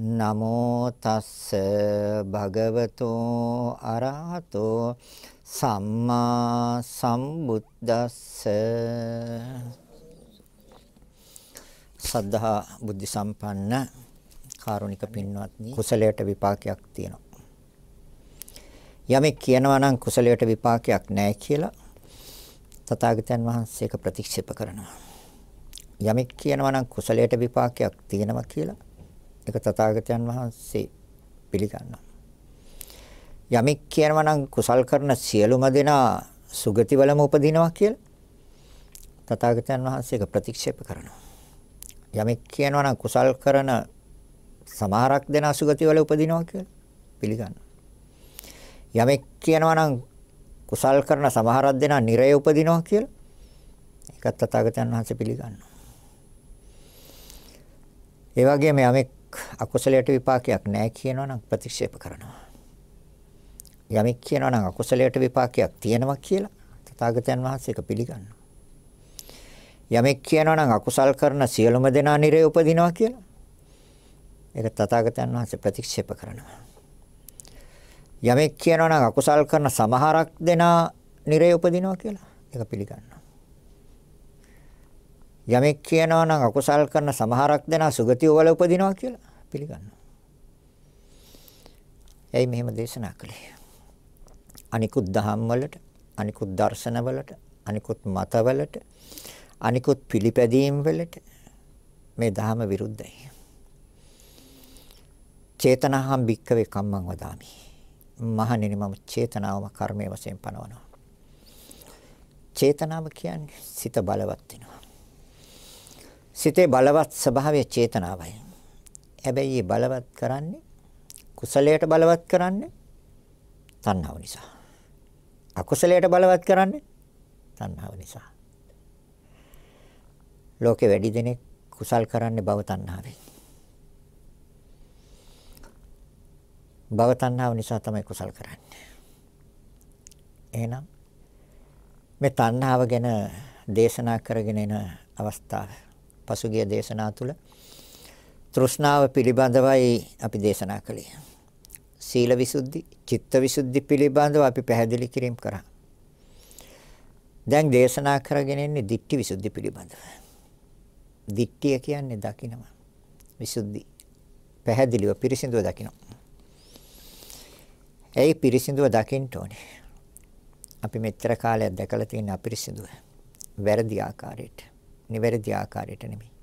නමෝ තස්ස භගවතෝ අරහතෝ සම්මා සම්බුද්දස්ස. සද්ධා බුද්ධ සම්පන්න කාරුණික පින්වත්නි කුසලයට විපාකයක් තියෙනවා. යමෙක් කියනවා නම් කුසලයට විපාකයක් නැහැ කියලා තථාගතයන් වහන්සේ ඒක ප්‍රතික්ෂේප කරනවා. යමෙක් කියනවා නම් කුසලයට විපාකයක් තියෙනවා කියලා ඒක තථාගතයන් වහන්සේ පිළිගන්නවා. යමෙක් කියනවා නම් කුසල් කරන සියලුම දෙනා සුගතිවලම උපදිනවා කියලා තථාගතයන් වහන්සේ ඒක ප්‍රතික්ෂේප කරනවා. යමෙක් කියනවා නම් කුසල් කරන සමහරක් දෙනා සුගතිවල උපදිනවා කියලා පිළිගන්නවා. යමෙක් කියනවා නම් කුසල් කරන සමහරක් දෙනා නිරය උපදිනවා කියලා ඒකත් තථාගතයන් වහන්සේ පිළිගන්නවා. ඒ වගේම යමෙක් අකුසලයට විපාකයක් නැහැ කියනවා නම් ප්‍රතික්ෂේප කරනවා. යමෙක් කියනවා නම් අකුසලයට විපාකයක් තියෙනවා කියලා තථාගතයන් වහන්සේ ඒක පිළිගන්නවා. යමෙක් කියනවා නම් අකුසල් කරන සියලුම දෙනා නිරේ උපදිනවා කියලා ඒක තථාගතයන් වහන්සේ ප්‍රතික්ෂේප කරනවා. යමෙක් කියනවා නම් අකුසල් කරන සමහරක් දෙනා නිරේ උපදිනවා කියලා ඒක පිළිගන්නවා. යමෙක් කියනවා නම් අකුසල් කරන සමහරක් දෙනා සුගතිය වල උපදිනවා කියලා පිළිගන්නවා. එයි මෙහෙම දේශනා කළේ. අනිකුත් දහම් වලට, අනිකුත් දර්ශන වලට, අනිකුත් මත වලට, අනිකුත් පිළිපැදීම් වලට මේ ධහම විරුද්ධයි. චේතනහම් භික්කවේ කම්මං වදාමි. මහණෙනි මම චේතනාවම කර්මයේ වශයෙන් පනවනවා. චේතනාව කියන්නේ සිත බලවත් වෙනවා. සිතේ බලවත් ස්වභාවය චේතනාවයි. හැබැයි මේ බලවත් කරන්නේ කුසලයට බලවත් කරන්නේ තණ්හාව නිසා. අකුසලයට බලවත් කරන්නේ තණ්හාව නිසා. ලෝකේ වැඩි දෙනෙක් කුසල් කරන්නේ භව තණ්හාවෙන්. භව තණ්හාව නිසා තමයි කුසල් කරන්නේ. එහෙනම් මේ තණ්හාව ගැන දේශනා කරගෙන එන අවස්ථාව පසුගිය දේශනා තුළ තෘෂ්ණාව පිළිබඳවයි අපි දේශනා කළේ. සීල විසුද්ධි, චිත්ත විසුද්ධි පිළිබඳව අපි පැහැදිලි කිරීම කරා. දැන් දේශනා කරගෙන ඉන්නේ ditthi විසුද්ධි පිළිබඳව. ditthිය කියන්නේ දකින්නවා. විසුද්ධි. පැහැදිලිව පිරිසිදුව දකින්නවා. ඒ පිරිසිදුව දකින්න ඕනේ. අපි මෙච්චර කාලයක් දැකලා තියෙන අපිරිසිදුව. වැරදි ආකාරයට. නිවැරදි ආකාරයට නෙමෙයි.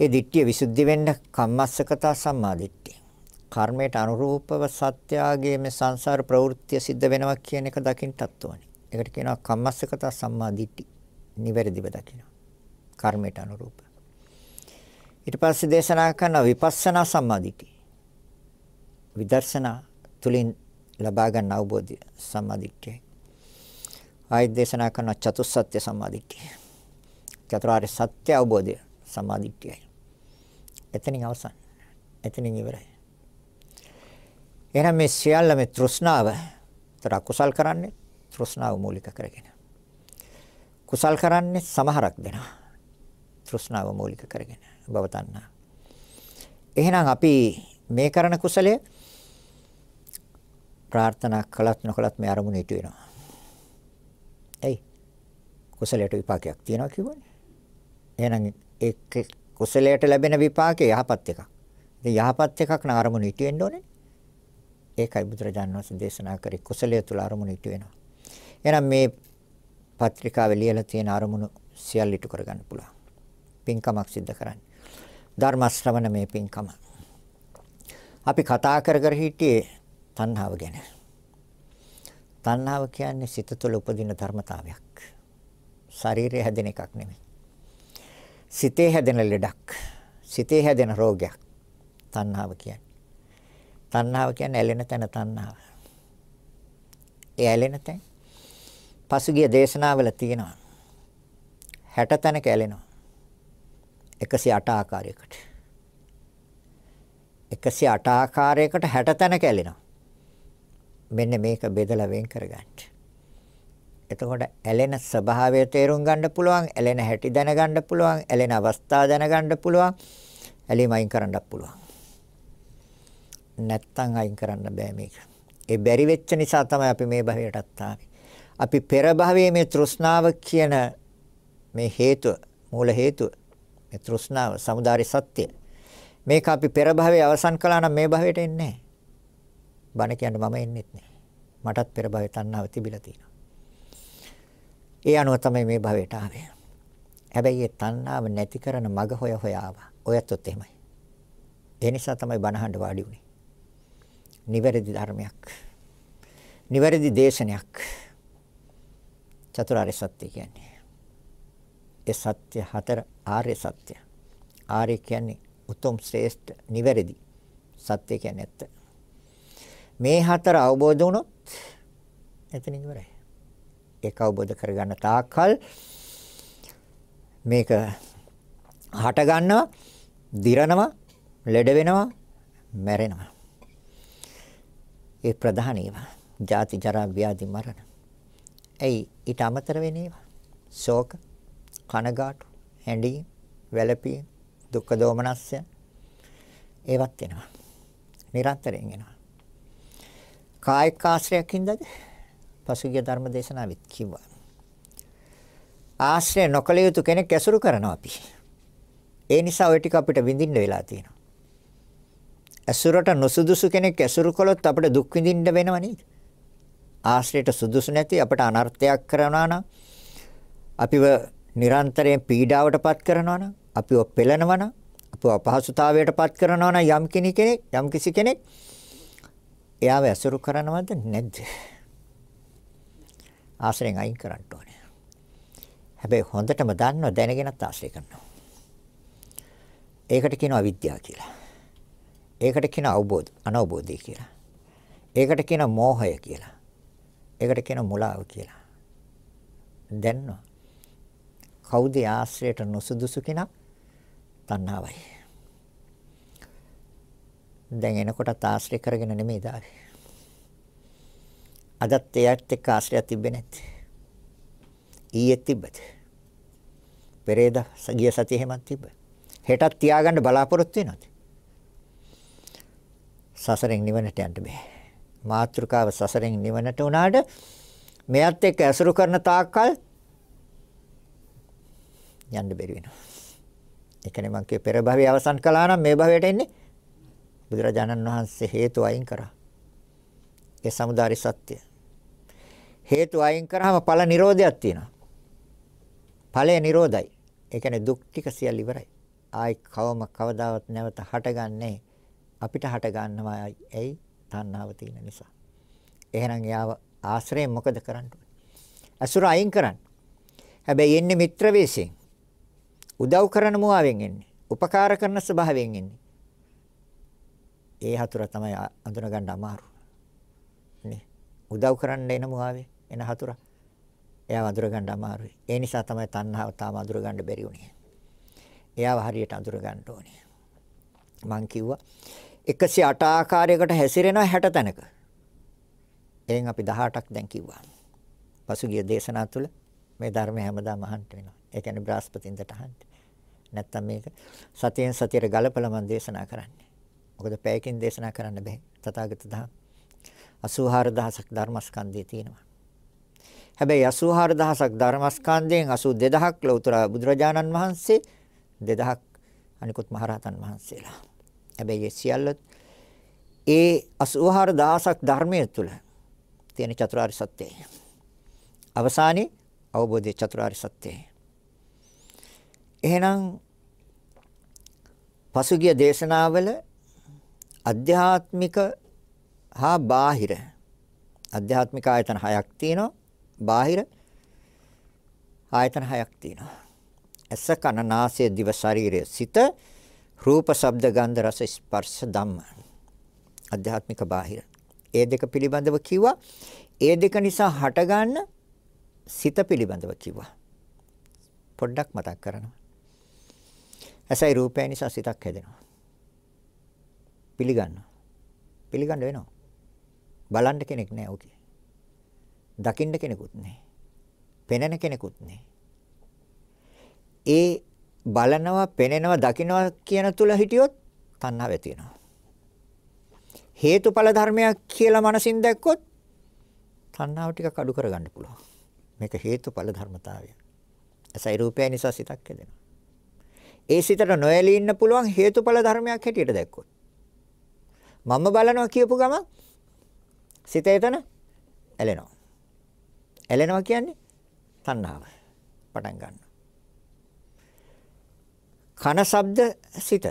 ඒ දිට්ඨිය විසුද්ධි වෙන්න කම්මස්සකතා සම්මාදිට්ඨිය. කර්මයට අනුරූපව සත්‍යාගයේ මේ සංසාර ප්‍රවෘත්ති සිද්ධ වෙනවා කියන එක දකින්නටත් ඕනේ. ඒකට කියනවා කම්මස්සකතා සම්මාදිට්ඨි. නිවැරදිව දකිනවා. කර්මයට අනුරූප. ඊට පස්සේ දේශනා කරන විපස්සනා සම්මාදිට්ඨිය. විදර්ශනා තුලින් ලබා ගන්න අවබෝධය සම්මාදිට්ඨියයි. ආයි දේශනා කරන චතුස්සත්‍ය සම්මාදිට්ඨිය. චතුරාර්ය සත්‍ය අවබෝධය සම්මාදිට්ඨියයි. එතනින් අවසන්. එතනින් ඉවරයි. එහෙනම් මේ සියල්ල මේ තෘෂ්ණාව තර කුසල් කරන්නේ තෘෂ්ණාව මූලික කරගෙන. කුසල් කරන්නේ සමහරක් දෙනා. තෘෂ්ණාව මූලික කරගෙන භව තණ්හා. එහෙනම් අපි මේ කරන කුසලය ප්‍රාර්ථනා කළත් නොකළත් මේ අරමුණ හිට වෙනවා. එයි කුසලයට විපාකයක් තියෙනවා කිව්වනේ. එහෙනම් ඒ කුසලයට ලැබෙන විපාකේ යහපත් එකක්. ඉතින් යහපත් එකක් නම් අරමුණ හිටින්න ඕනේ. ඒකයි බුදුරජාණන් වහන්සේ දේශනා කරේ කුසලයේ තුල අරමුණ ඉටු වෙනවා. එහෙනම් මේ පත්‍රිකාවේ ලියලා තියෙන අරමුණු සියල්ල ඉටු කරගන්න පුළුවන්. පින්කමක් සිද්ධ කරන්න. ධර්ම ශ්‍රවණ මේ පින්කම. අපි කතා කර කර හිටියේ තණ්හාව ගැන. තණ්හාව කියන්නේ සිත තුළ උපදින ධර්මතාවයක්. ශරීරය හැදෙන එකක් නෙමෙයි. සිතේ හැදෙන ලෙඩක්. සිතේ හැදෙන රෝගයක්. තණ්හාව කියන්නේ. තණ්හාව කියන්නේ ඇලෙන තැන තණ්හාව. ඒ ඇලෙන තැන පසුගිය දේශනාවල තියෙනවා. 60 තැනක ඇලෙනවා. 108 ආකාරයකට. 108 ආකාරයකට 60 තැනක ඇලෙනවා. මෙන්න මේක බෙදලා වෙන් කරගන්න. එතකොට ඇලෙන ස්වභාවය තේරුම් ගන්න පුළුවන්, ඇලෙන හැටි දැනගන්න පුළුවන්, ඇලෙන අවස්ථා දැනගන්න පුළුවන්, ඇලීම අයින් කරන්නත් පුළුවන්. නැත්තම් අයින් කරන්න බෑ මේක. ඒ බැරි වෙච්ච නිසා තමයි අපි මේ භවයටත් ආවේ. අපි පෙර භවයේ මේ තෘෂ්ණාව කියන මේ හේතුව, මූල හේතුව, මේ තෘෂ්ණාව, samudāri සත්‍ය. මේක අපි පෙර භවයේ අවසන් කළා නම් මේ භවයට එන්නේ නැහැ. බණ කියන්න මම එන්නෙත් නැහැ. මටත් පෙර භවයේ තණ්හාව තිබිලා තියෙනවා. ඒ අනුව තමයි මේ භවයට ආවේ. හැබැයි ඒ තණ්හාව නැති කරන මග හොය හොය ආවා. ඔයත්ොත් එහෙමයි. ඒ නිසා තමයි බණහඬ වාඩි වුනේ. නිවැරදි ධර්මයක්. නිවැරදි දේශනයක්. චතුරාර්ය සත්‍ය කියන්නේ. ඒ සත්‍ය හතර ආර්ය සත්‍ය. ආර්ය කියන්නේ උතුම් ශ්‍රේෂ්ඨ නිවැරදි. සත්‍ය කියන්නේ ඇත්ත. මේ හතර අවබෝධ වුණොත් එතන ඉවරයි. ඒක අවබෝධ කරගන්න තාක්කල් මේක හට ගන්නවා, දිරනවා, ලෙඩ වෙනවා, මැරෙනවා. ඒ ප්‍රධාන ඒවා. ජාති ජරා ව්‍යාධි මරණ. ඇයි ඊට අමතර වෙන ඒවා? ශෝක, කනගාටු, හැඬීම්, වැළපීම්, දුක්ඛ දෝමනස්ය ඒවත් එනවා. නිරන්තරයෙන් එනවා. කායික ආශ්‍රයක් හින්දාද? පසුගිය ධර්ම දේශනාවෙත් කිව්වා. ආශ්‍රය නොකළ යුතු කෙනෙක් ඇසුරු කරනවා අපි. ඒ නිසා ওই ටික අපිට විඳින්න වෙලා තියෙනවා. ඇසුරට නොසුදුසු කෙනෙක් ඇසුරු කළොත් අපිට දුක් විඳින්න වෙනව නේද? ආශ්‍රයට සුදුසු නැති අපට අනර්ථයක් කරනවා නම් අපිව නිරන්තරයෙන් පීඩාවටපත් කරනවා නම් අපිව පෙළනවා නම් අපිව අපහසුතාවයටපත් කරනවා නම් යම් කෙනෙක් යම් කිසි කෙනෙක් එයාව ඇසුරු කරනවද නැද්ද? ආශ්‍රයෙන් අයින් කරන්න ඕනේ. හැබැයි හොඳටම දන්නව දැනගෙනත් ආශ්‍රය කරනවා. ඒකට කියනවා විද්‍යාව කියලා. ඒකට කියන අවබෝධ අනවබෝධය කියලා. ඒකට කියන මෝහය කියලා. ඒකට කියන මුලාව කියලා. දැන්නෝ. කවුද ආශ්‍රයට නොසුදුසු කෙනා? තණ්හාවයි. දැන් එනකොට ආශ්‍රය කරගෙන නෙමෙයි දාවේ. අදත් එයාට එක්ක ආශ්‍රයයක් තිබ්බේ නැත්තේ. ඊයේ තිබ්බද? පෙරේද ගිය සතියේ එහෙමත් තිබ්බ. හෙටත් තියාගන්න බලාපොරොත්තු වෙනවද? සසරෙන් නිවනට යන්න බෑ. මාත්‍රිකාව සසරෙන් නිවනට උනාට මෙයත් එක්ක ඇසුරු කරන තාක්කල් යන්න බැරි වෙනවා. ඒ කියන්නේ මං කිය පෙර භවයේ අවසන් කළා නම් මේ භවයට එන්නේ බුදුරජාණන් වහන්සේ හේතු අයින් කරා. ඒ samudāri සත්‍ය. හේතු අයින් කරාම ඵල නිරෝධයක් තියෙනවා. ඵලය නිරෝධයි. ඒ කියන්නේ දුක් ටික සියල්ල ඉවරයි. ආයි කවම කවදාවත් නැවත හටගන්නේ අපිට හට ගන්නවා ඇයි තණ්හාව තියෙන නිසා. එහෙනම් යාව ආශ්‍රයෙන් මොකද කරන්න අසුර අයින් කරන්න. හැබැයි එන්නේ මිත්‍ර වේශයෙන්. උදව් කරන මුවාවෙන් එන්නේ. උපකාර කරන ස්වභාවයෙන් එන්නේ. ඒ හතුර තමයි අඳුන ගන්න අමාරු. නේ. උදව් කරන්න එන මුවාවේ එන හතුර. එයාව අඳුර ගන්න අමාරුයි. ඒ නිසා තමයි තණ්හාව තාම අඳුර ගන්න බැරි වුනේ. එයාව හරියට අඳුර ගන්න ඕනේ. මං කිව්වා 108 ආකාරයකට හැසිරෙනවා 60 තැනක. එයින් අපි 18ක් දැන් කිව්වා. පසුගිය දේශනා තුළ මේ ධර්මය හැමදාම අහන්න වෙනවා. ඒ කියන්නේ බ්‍රහස්පතින්දට අහන්න. නැත්තම් මේක සතියෙන් සතියට ගලපලා මම දේශනා කරන්නේ. මොකද පැයකින් දේශනා කරන්න බෑ. තථාගත දහම් 84000ක් ධර්මස්කන්ධය තියෙනවා. හැබැයි 84000ක් ධර්මස්කන්ධයෙන් 82000ක් ලෞතර බුදුරජාණන් වහන්සේ 2000ක් අනිකුත් මහරහතන් වහන්සේලා. හැබැයි ඒ සියල්ල ඒ 84000ක් ධර්මයේ තුල තියෙන චතුරාර්ය සත්‍යය. අවසානයේ අවබෝධයේ චතුරාර්ය සත්‍යය. එහෙනම් පසුගිය දේශනාවල අධ්‍යාත්මික හා බාහිර අධ්‍යාත්මික ආයතන හයක් තියෙනවා බාහිර ආයතන හයක් තියෙනවා. ඇස කන නාසය දිව ශරීරය සිත රූප ශබ්ද ගන්ධ රස ස්පර්ශ ධම්ම. අධ්‍යාත්මික බාහිර. ඒ දෙක පිළිබඳව කිව්වා. ඒ දෙක නිසා හටගන්න සිත පිළිබඳව කිව්වා. පොඩ්ඩක් මතක් කරනවා. ඇසයි රූපය නිසා සිතක් හැදෙනවා. පිළිගන්න පිළිගන්න වෙනවා. බලන්න කෙනෙක් නැහැ ඔකේ. දකින්න කෙනෙකුත් නැහැ පෙනෙන කෙනෙකුත් නැහැ ඒ බලනවා, පෙනෙනවා, දකිනවා කියන තුල හිටියොත් තණ්හාව ඇති වෙනවා. හේතුඵල ධර්මයක් කියලා මනසින් දැක්කොත් තණ්හාව ටිකක් අඩු කරගන්න පුළුවන්. මේක හේතුඵල ධර්මතාවය. ඇසයි රූපය නිසා සිතක් හැදෙනවා. ඒ සිතට නොඇලී ඉන්න පුළුවන් හේතුඵල ධර්මයක් හැටියට දැක්කොත්. මම බලනවා කියපු ගම සිත එතන ඇලෙනවා. ඇලෙනවා කියන්නේ තණ්හාව. පටන් ගන්න. කන ශබ්ද සිත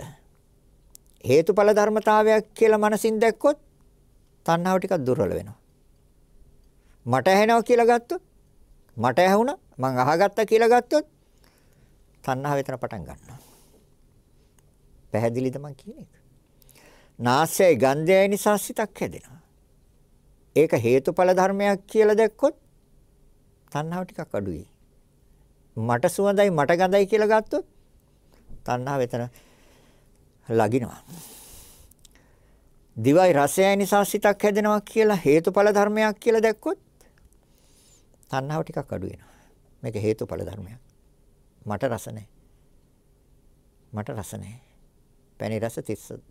හේතුඵල ධර්මතාවයක් කියලා මනසින් දැක්කොත් තණ්හාව ටිකක් දුර්වල වෙනවා. මට ඇහෙනවා කියලා ගත්තොත් මට ඇහුණා මං අහගත්තා කියලා ගත්තොත් තණ්හාව විතර පටන් ගන්නවා. පැහැදිලිද මං කියන එක? නාසයයි ගන්ධයයි නිසා සිතක් හැදෙනවා. ඒක හේතුඵල ධර්මයක් කියලා දැක්කොත් තණ්හාව ටිකක් අඩුයි. මට සුවඳයි මට ගඳයි කියලා ගත්තොත් තණ්හාව එතන ලගිනවා. දිවයි රසයයි නිසා සිතක් හැදෙනවා කියලා හේතුඵල ධර්මයක් කියලා දැක්කොත් තණ්හාව ටිකක් අඩු වෙනවා. මේක හේතුඵල ධර්මයක්. මට රස නැහැ. මට රස නැහැ. පැණි රස,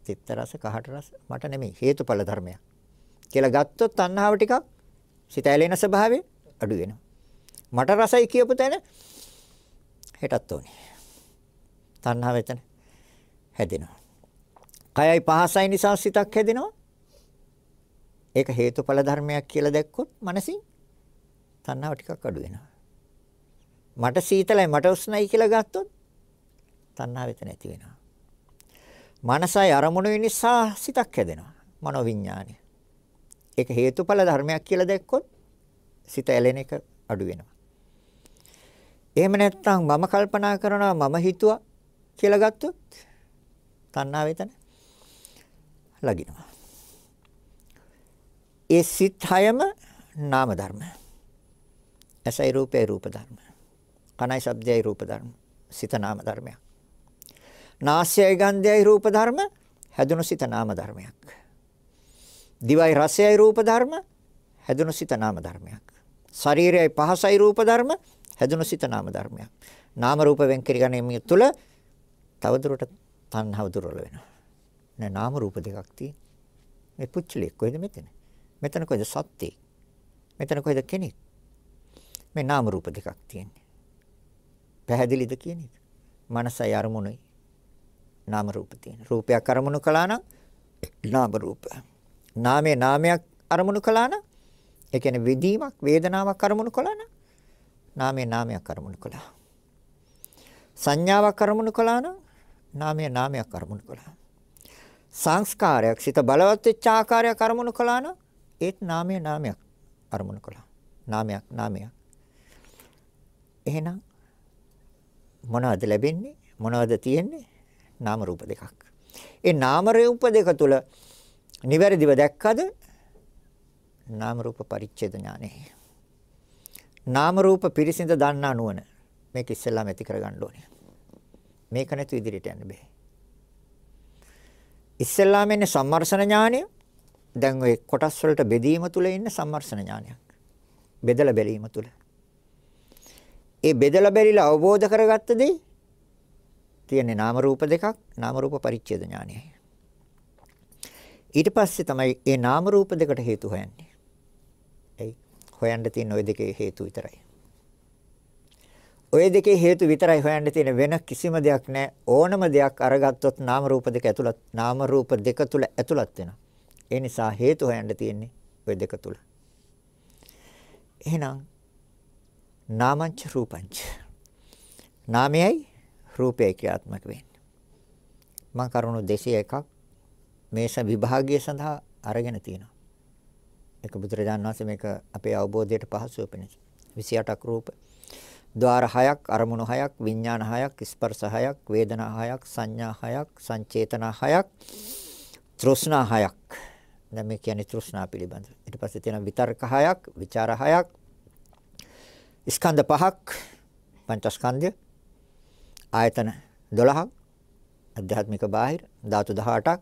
තිත්ත රස, කහට රස මට නෙමෙයි හේතුඵල ධර්මයක්. කියලා ගත්තොත් තණ්හාව ටිකක් සිත ඇලෙන ස්වභාවය අඩු වෙනවා. මට රසයි කියපු තැන හෙටත් ඕනේ. තණ්හාව එතන හැදෙනවා. කයයි පහසයි නිසා සිතක් හැදෙනවා. ඒක හේතුඵල ධර්මයක් කියලා දැක්කොත් මනසින් තණ්හාව ටිකක් අඩු වෙනවා. මට සීතලයි මට උෂ්ණයි කියලා ගත්තොත් තණ්හාව එතන ඇති වෙනවා. මනසයි අරමුණු නිසා සිතක් හැදෙනවා. මනෝවිඤ්ඤාණය. ඒක හේතුඵල ධර්මයක් කියලා දැක්කොත් සිත ඇලෙන එක අඩු වෙනවා. එහෙම නැත්නම් මම කල්පනා කරනවා මම හිතුවා කියලා ගත්තොත් තණ්හාව එතන ලගිනවා. ඒ සිත් හයම නාම ධර්ම. ඇසයි රූපේ රූප ධර්ම. කනයි ශබ්දයයි රූප ධර්ම. සිත නාම ධර්මයක්. නාසයයි ගන්ධයයි රූප ධර්ම හැදුණු සිත නාම ධර්මයක්. දිවයි රසයයි රූප ධර්ම හැදුණු සිත නාම ධර්මයක්. ශරීරයයි පහසයි රූප ධර්ම හැදුණු සිත නාම ධර්මයක්. නාම රූප වෙන් කර ගැනීම තුළ තවදුරටත් තණ්හාව දුර්වල වෙනවා. නෑ නාම රූප දෙකක් තියෙන. මේ පුච්චලෙක් කොහෙද මෙතන? මෙතන කොහෙද සත්‍යය? මෙතන කොහෙද කෙනෙක්? මේ නාම රූප දෙකක් තියෙන්නේ. පැහැදිලිද කියන එක? මනසයි අරමුණයි නාම රූප තියෙන. රූපයක් අරමුණු කළා නම් නාම රූප. නාමයේ නාමයක් අරමුණු කළා නම් ඒ කියන්නේ විදීමක් වේදනාවක් අරමුණු කළා නම් නාමයේ නාමයක් අරමුණු කළා. සංඥාවක් අරමුණු කළා නම් නාමය නාමයක් අරමුණු කළා. සංස්කාරයක් සිත බලවත් වෙච්ච ආකාරයක් අරමුණු කළා නම් ඒත් නාමය නාමයක් අරමුණු කළා. නාමයක් නාමයක්. එහෙනම් මොනවද ලැබෙන්නේ? මොනවද තියෙන්නේ? නාම රූප දෙකක්. ඒ නාම රූප දෙක තුල නිවැරදිව දැක්කද? නාම රූප පරිච්ඡේද ඥානෙ. නාම රූප පිරිසිඳ දන්නා නුවණ මේක ඉස්සෙල්ලාම ඇති කරගන්න ඕනේ. මේක නැතු ඉදිරියට යන්න බෑ. ඉස්සෙල්ලාම එන්නේ සම්මර්ෂණ ඥානය. දැන් ওই කොටස් වලට බෙදීම තුල ඉන්න සම්මර්ෂණ ඥානයක්. බෙදලා බැලීම තුල. ඒ බෙදලා බැරිලා අවබෝධ කරගත්ත දේ තියෙන්නේ නාම රූප දෙකක් නාම රූප පරිච්ඡේද ඥානයයි. ඊට පස්සේ තමයි මේ නාම රූප දෙකට හේතු හොයන්නේ. එයි හොයන්න තියෙන ওই දෙකේ හේතු විතරයි. ওই දෙකේ හේතු විතරයි හොයන්න තියෙන වෙන කිසිම දෙයක් නැහැ. ඕනම දෙයක් අරගත්තොත් නාම රූප දෙක ඇතුළත් නාම රූප දෙක තුල ඇතුළත් වෙනවා. ඒ නිසා හේතු හොයන්න තියෙන්නේ ওই දෙක තුල. එහෙනම් නාමංච රූපංච. නාමයයි රූපයයි ක්‍රියාත්මක වෙන්නේ. මම කරුණු 201ක් මේස විභාගය සඳහා අරගෙන තියෙනවා. ඒක බුදුරජාණන් වහන්සේ මේක අපේ අවබෝධයට පහසුව පිණිස. 28ක් රූප. ద్వාර 6ක් අරමුණු 6ක් විඥාන 6ක් ස්පර්ශ 6ක් වේදනා 6ක් සංඥා 6ක් සංචේතනා 6ක් තෘෂ්ණා 6ක් දැන් මේ කියන්නේ තෘෂ්ණා පිළිබඳ ඊට පස්සේ තියෙන විතර්ක 6ක් විචාර 6ක් ස්කන්ධ පහක් පංචස්කන්ධය ආයතන 12ක් අධ්‍යාත්මික බාහිර ධාතු 18ක්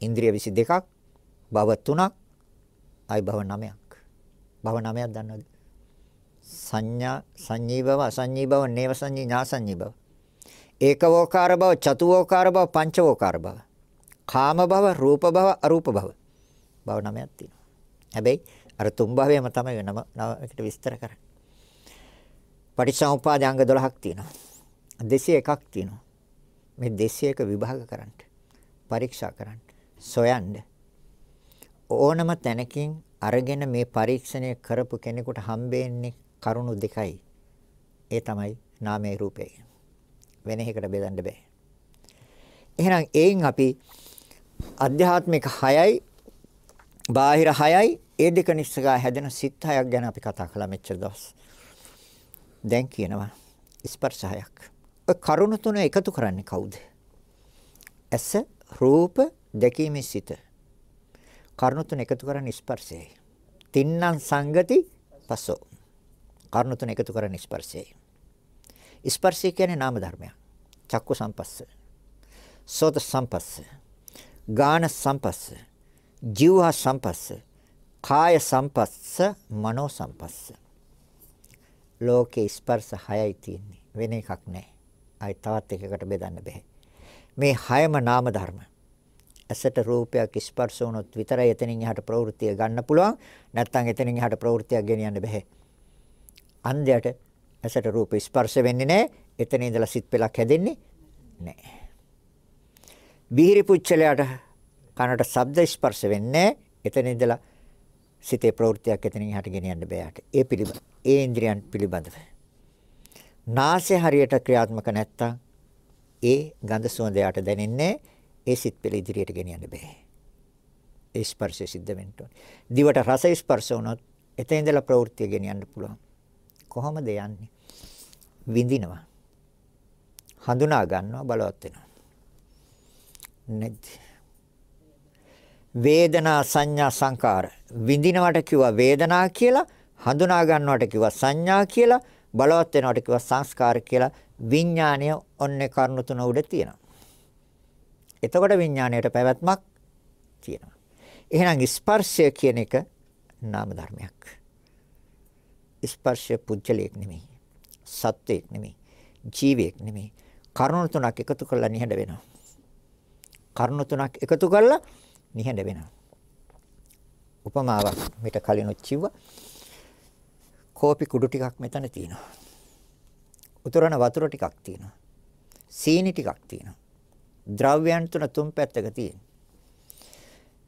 ඉන්ද්‍රිය 22ක් භව 3ක් ආයි භව 9ක් භව 9ක් දන්නවද? සංඥා සංඤී බව අසංඤී බව නේව සංඤී ඥා සංඤී බව ඒකවෝකාර බව චතුවෝකාර බව පංචවෝකාර බව කාම භව රූප භව අරූප භව. භව 9ක් තියෙනවා. හැබැයි අර තුන් භවයම තමයි නම නමකට විස්තර කරන්නේ. පටිච්චසමුප්පාද අංග 12ක් තියෙනවා. 201ක් තියෙනවා. මේ 201 විභාග කරන්න පරීක්ෂා කරන්න සොයන්න. ඕනම තැනකින් අරගෙන මේ පරීක්ෂණය කරපු කෙනෙකුට හම්බෙන්නේ කරුණු දෙකයි. ඒ තමයි නාමයේ රූපයයි. වෙන එකකට බෙදන්න බෑ. එහෙනම් එයින් අපි අධ්‍යාත්මික 6යි බාහිර 6යි ඒ දෙක නිස්සගා හැදෙන සිත් 6ක් ගැන අපි කතා කළා මෙච්චර දවස්. දැන් කියනවා ස්පර්ශ 6ක්. ඔය කරුණු තුන එකතු කරන්නේ කවුද? ඇස රූප දැකීමේ සිත. කරුණු තුන එකතු කරන්නේ ස්පර්ශයයි. තින්නම් සංගති පසෝ. කරුණු තුන එකතු කරන්නේ ස්පර්ශයයි. ස්පර්ශය කියන්නේ නාම ධර්මයක්. චක්කු සම්පස්ස. සෝත සම්පස්ස. ගාන සම්පස්ස. ජීව සම්පස්ස. කාය සම්පස්ස. මනෝ සම්පස්ස. ලෝකේ ස්පර්ශ හයයි තියෙන්නේ. වෙන එකක් නැහැ. ආයි තවත් එකකට බෙදන්න බෑ. මේ හයම නාම ධර්ම. ඇසට රූපයක් ස්පර්ශ වුණොත් විතරයි එතනින් එහාට ප්‍රවෘත්තිය ගන්න පුළුවන්. නැත්නම් එතනින් එහාට ප්‍රවෘත්තියක් ගෙනියන්න බෑ. අන්ධයට ඇසට රූප ස්පර්ශ වෙන්නේ නැහැ. එතන ඉඳලා සිත් පෙලක් හැදෙන්නේ නැහැ. බිහිරි පුච්චලයට කනට ශබ්ද ස්පර්ශ වෙන්නේ එතන ඉඳලා සිතේ ප්‍රවෘත්තියක් එතනින් එහාට ගෙනියන්න බෑ. ඒ පිළිබඳ ඒ ඉන්ද්‍රියන් පිළිබඳව. නාසය හරියට ක්‍රියාත්මක නැත්තම් ඒ ගඳ සුවඳ යට දැනෙන්නේ ඒ සිත් පෙළ ඉදිරියට ගෙනියන්න බෑ. ඒ ස්පර්ශය සිද්ධ වෙන්න ඕනේ. දිවට රස ස්පර්ශ වුණොත් එතෙන් ඉඳලා ප්‍රවෘත්තිය ගෙනියන්න පුළුවන්. කොහොමද යන්නේ? විඳිනවා. හඳුනා ගන්නවා බලවත් වෙනවා. නැද්ද? වේදනා සංඥා සංකාර විඳිනවට කිව්වා වේදනා කියලා හඳුනා ගන්නවට කිව්වා සංඥා කියලා බලවත් වෙනවට කිව්වා සංස්කාර කියලා විඥාණය ඔන්නේ කරුණු තුන උඩ තියෙනවා. එතකොට විඥාණයට පැවැත්මක් තියෙනවා. එහෙනම් ස්පර්ශය කියන එක නාම ධර්මයක්. ස්පර්ශය පුජ්‍යලයක් නෙමෙයි. සත්වයක් නෙමෙයි. ජීවියෙක් නෙමෙයි. කරුණු තුනක් එකතු කරලා නිහඬ වෙනවා. කරුණු තුනක් එකතු කරලා නිහඬ වෙනවා. උපමාවක් මිට කලින් උච්චිව්වා. කෝපි කුඩු ටිකක් මෙතන තියෙනවා. උතුරන වතුර ටිකක් තියෙනවා. සීනි ටිකක් තියෙනවා. ද්‍රව්‍යයන් තුන තුන් පැත්තක තියෙනවා.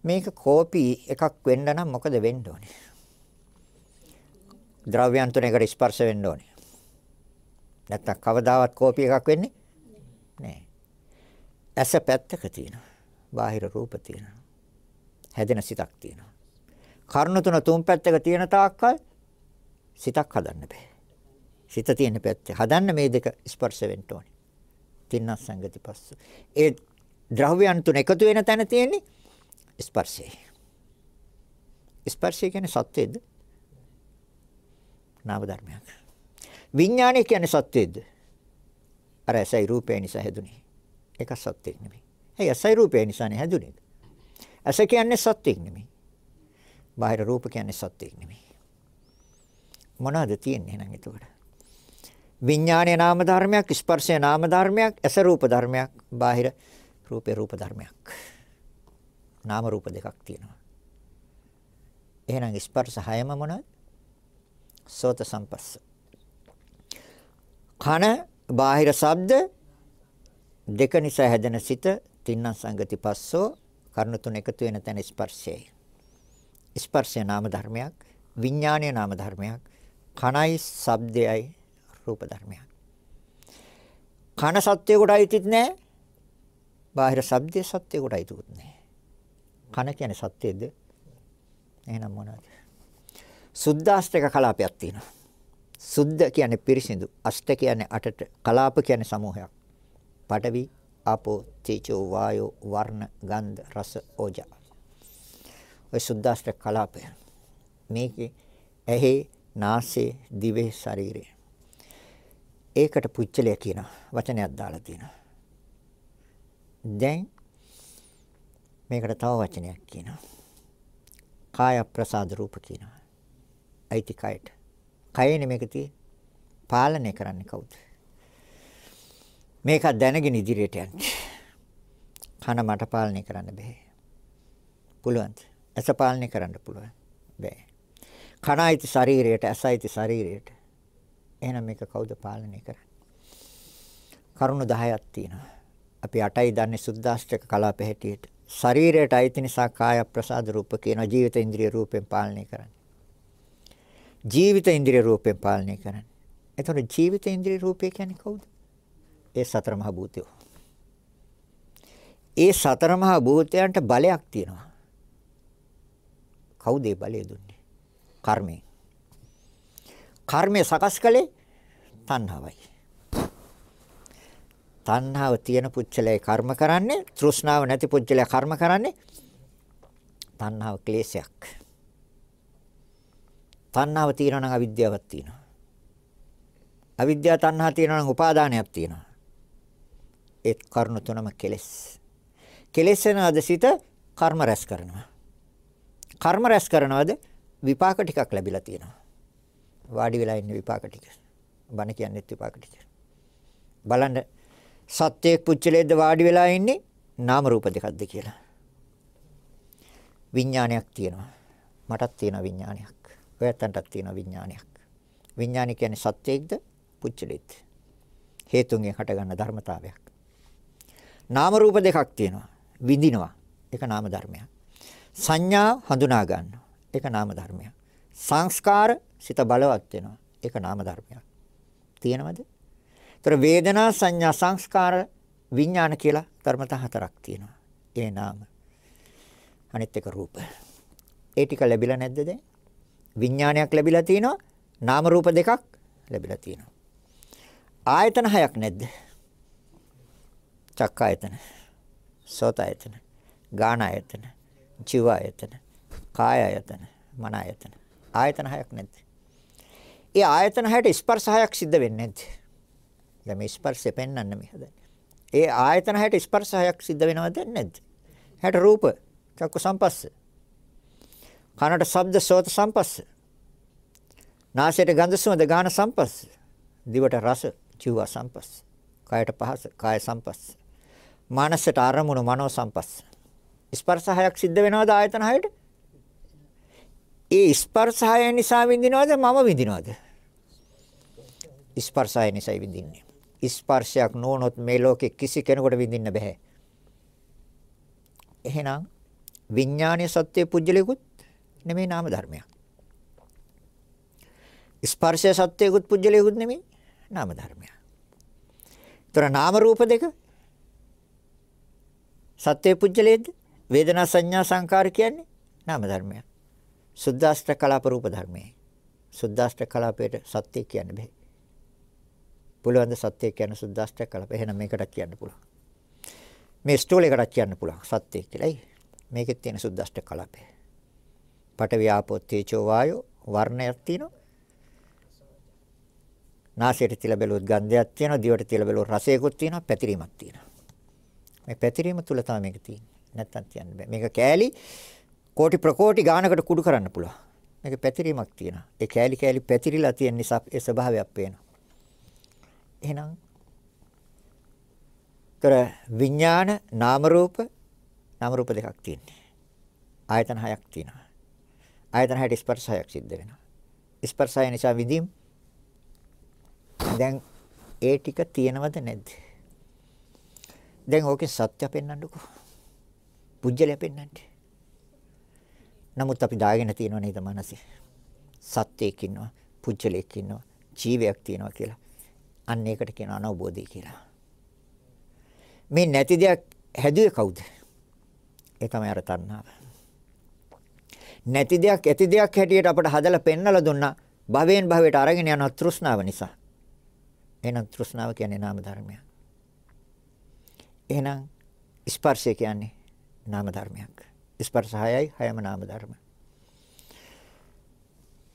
මේක කෝපි එකක් වෙන්න නම් මොකද වෙන්න ඕනේ? ද්‍රව්‍යයන් තුන එකට ස්පර්ශ වෙන්න ඕනේ. නැත්තම් කවදාවත් කෝපි එකක් වෙන්නේ නැහැ. ඇස පැත්තක තියෙනවා. බාහිර රූප තියෙනවා. හැදෙන සිතක් තියෙනවා. කර්ණ තුන තුන් පැත්තක තියෙන තාක්කල් සිතක් හදන්න බෑ. සිත තියෙන පැත්තේ හදන්න මේ දෙක ස්පර්ශ වෙන්න ඕනේ. තින්න සංගති පස්ස. ඒ ද්‍රව්‍යයන් තුන එකතු වෙන තැන තියෙන්නේ ස්පර්ශය. ස්පර්ශය කියන්නේ සත්‍යයේද? නාම ධර්මයක්. විඥානය කියන්නේ සත්‍යයේද? අර ඇසයි රූපය නිසා හැදුනේ. ඒක සත්‍යයක් නෙමෙයි. ඇයි ඇසයි රූපය නිසානේ හැදුනේ? ඇස කියන්නේ සත්‍යයක් නෙමෙයි. බාහිර රූප කියන්නේ සත්‍යයක් නෙමෙයි. මොනවද තියෙන්නේ එහෙනම් එතකොට? විඥානයේ නාම ධර්මයක්, ස්පර්ශයේ නාම ධර්මයක්, ඇස රූප ධර්මයක්, බාහිර රූපේ රූප ධර්මයක්. නාම රූප දෙකක් තියෙනවා. එහෙනම් ස්පර්ශ හයම මොනවද? සෝත සම්පස්ස. කන බාහිර ශබ්ද දෙක නිසා හැදෙන සිත තින්න සංගති පස්සෝ කර්ණ තුන එකතු වෙන තැන ස්පර්ශයයි. ස්පර්ශය නාම ධර්මයක්, විඥානය නාම ධර්මයක්, කණයි ශබ්දයයි රූප ධර්මයක්. කන සත්‍යයකට අයිතිත් නැහැ. බාහිර ශබ්දයේ සත්‍යයකට අයිතිකුත් නැහැ. කන කියන්නේ සත්‍යයේද? එහෙනම් මොනවද? සුද්දාෂ්ටක කලාපයක් තියෙනවා. සුද්ධ කියන්නේ පිරිසිදු. අෂ්ට කියන්නේ අටට. කලාප කියන්නේ සමූහයක්. පඨවි, ආපෝ, තේජෝ, වායෝ, වර්ණ, ගන්ධ, රස, ඕජා. ඔය සුද්දාෂ්ටක කලාපය. මේකේ ඇහි, නාසයේ, දිවේ, ශරීරයේ. ඒකට පුච්චලය කියන වචනයක් දාලා තියෙනවා. දැන් මේකට තව වචනයක් කියනවා. කාය ප්‍රසාද රූප කියනවා. අයිති කයට. කයනේ මේක තියෙන්නේ. පාලනය කරන්නේ කවුද? මේක දැනගෙන ඉදිරියට යන්න. කන මට පාලනය කරන්න බෑ. පුළුවන්ද? ඇස පාලනය කරන්න පුළුවන්. බෑ. කන අයිති ශරීරයට, ඇස අයිති ශරීරයට. එහෙනම් මේක කවුද පාලනය කරන්නේ? කරුණු 10ක් තියෙනවා. අපි 8යි දන්නේ සුද්දාෂ්ටක කලාප හැටියට. ශරීරයට අයිති නිසා කාය ප්‍රසාද රූප කියන ජීවිත ඉන්ද්‍රිය රූපෙන් පාලනය කරන්නේ. ජීවිත ඉන්ද්‍රිය රූපෙන් පාලනය කරන්නේ. එතකොට ජීවිත ඉන්ද්‍රිය රූපය කියන්නේ කවුද? ඒ සතර මහා භූතයෝ. ඒ සතර මහා භූතයන්ට බලයක් තියෙනවා. කවුද ඒ බලය දුන්නේ? කර්මය. කර්මය සකස් කළේ තණ්හාවයි. තණ්හාව තියෙන පුච්චලයේ කර්ම කරන්නේ, තෘෂ්ණාව නැති පුච්චලයේ කර්ම කරන්නේ තණ්හාව ක්ලේශයක්. තණ්හාව තියෙනවා නම් අවිද්‍යාවක් තියෙනවා. අවිද්‍යාව තණ්හා තියෙනවා නම් උපාදානයක් තියෙනවා. ඒ කර්ණ තුනම කෙලෙස්. කෙලෙසනවාද සිත කර්ම රැස් කරනවා. කර්ම රැස් කරනවාද විපාක ටිකක් ලැබිලා තියෙනවා. වාඩි වෙලා ඉන්න විපාක ටික. බණ කියන්නේත් විපාක ටික. බලන්න සත්‍යයක් පුච්චලේද වාඩි වෙලා ඉන්නේ නාම රූප දෙකක්ද කියලා. විඥානයක් තියෙනවා. මටත් තියෙන විඥානයක්. ඔයයන්ටත් තියෙන විඥානයක්. විඥානය කියන්නේ සත්‍යයක්ද පුච්චලෙද්ද? හේතුන්ගෙන් හටගන්න ධර්මතාවයක්. නාම රූප දෙකක් තියෙනවා. විඳිනවා. ඒක නාම ධර්මයක්. සංඥා හඳුනා ගන්නවා. ඒක නාම ධර්මයක්. සංස්කාර සිත බලවත් වෙනවා. ඒක නාම ධර්මයක්. තියෙනවද? ඒතර වේදනා සංඥා සංස්කාර විඥාන කියලා ධර්මතා හතරක් තියෙනවා. ඒ නාම. අනිත් එක රූප. ඒ ටික ලැබිලා නැද්ද දැන්? විඥානයක් ලැබිලා තිනවා. නාම රූප දෙකක් ලැබිලා තියෙනවා. ආයතන හයක් නැද්ද? චක්කායතන, සෝතායතන, ගානායතන, ජීවායතන, කායායතන, මනායතන. ආයතන හයක් නැද්ද? ඒ ආයතන හයට ස්පර්ශ හයක් සිද්ධ වෙන්නේ නැද්ද? දැන් මේ ස්පර්ශය පෙන්වන්න මේ හදන්නේ. ඒ ආයතන හයට ස්පර්ශ හයක් සිද්ධ වෙනවද නැද්ද? හැට රූප, චක්කු සම්පස්ස. කනට ශබ්ද සෝත සම්පස්ස. නාසයට ගන්ධ සුවඳ ගාන සම්පස්ස. දිවට රස ජීව සම්පස්ස. කයට පහස කාය සම්පස්ස. මානසයට අරමුණු මනෝ සම්පස්ස. ස්පර්ශ හයක් සිද්ධ වෙනවද ආයතන හයට? ඒ ස්පර්ශ හය නිසා විඳිනවද මම විඳිනවද? ස්පර්ශය නිසායි විඳින්නේ. ස්පර්ශයක් නොවනොත් මේ ලෝකේ කිසි කෙනෙකුට විඳින්න බෑ. එහෙනම් විඥානීය සත්‍ය පුජ්‍යලෙකුත් නෙමෙයි නාම ධර්මයක්. ස්පර්ශය සත්‍යයකුත් පුජ්‍යලයකුත් නෙමෙයි නාම ධර්මයක්. ତර නාම රූප දෙක සත්‍ය පුජ්‍යලයේද වේදනා සංඥා සංකාර කියන්නේ නාම ධර්මයක්. සුද්දාෂ්ට කලාප රූප ධර්මයේ. සුද්දාෂ්ට කලාපයට සත්‍ය කියන්න බෑ. පුළුවන් ද සත්‍ය කියන සුද්දාෂ්ට කලාප. එහෙනම් මේකට කියන්න පුළුවන්. මේ ස්ටෝල් එකකට කියන්න පුළුවන් සත්‍ය කියලායි. මේකෙත් තියෙන සුද්දාෂ්ට කලාපය. පඨවි ආපෝ තේජෝ වායෝ වර්ණයක් තියෙනවා. නාසයට තියලා බැලුවොත් ගන්ධයක් තියෙනවා, දිවට තියලා බැලුවොත් රසයකුත් තියෙනවා, පැතිරීමක් තියෙනවා. මේ පැතිරීම තුල තමයි මේක තියෙන්නේ. නැත්තම් කියන්න බෑ. මේක කෑලි කෝටි ප්‍රකෝටි ගානකට කුඩු කරන්න පුළුවන්. මේක පැතිරීමක් තියෙනවා. ඒ කෑලි කෑලි පැතිරිලා තියෙන නිසා ඒ ස්වභාවයක් පේනවා. එහෙනම් තර විඥාන නාම රූප නාම රූප දෙකක් තියෙනවා. ආයතන හයක් තියෙනවා. ආයතන හැට ස්පර්ශයක් සිද්ධ වෙනවා. ස්පර්ශය නිසා විදීම් දැන් ඒ ටික තියෙනවද නැද්ද? දැන් ඕකේ සත්‍ය පෙන්වන්නකෝ. පුජ්‍යලයා පෙන්වන්නේ. නමුත් අපි දාගෙන තියෙනව නේද මනසේ. සත්‍යයක් ඉන්නවා, පුජ්‍යලයක් ඉන්නවා, ජීවයක් තියෙනවා කියලා. අන්න ඒකට කියන අනවබෝධය කියලා. මේ නැති දෙයක් හැදුවේ කවුද? ඒ තමයි අර තණ්හාව. නැති දෙයක් ඇති දෙයක් හැටියට අපට හදලා පෙන්නලා දුන්නා. භවයෙන් භවයට අරගෙන යන තෘෂ්ණාව නිසා. එහෙනම් තෘෂ්ණාව කියන්නේ නාම ධර්මයක්. එහෙනම් ස්පර්ශය කියන්නේ නාම ධර්මයක්. ස්පර්ශ හයයි හයම නාම ධර්ම.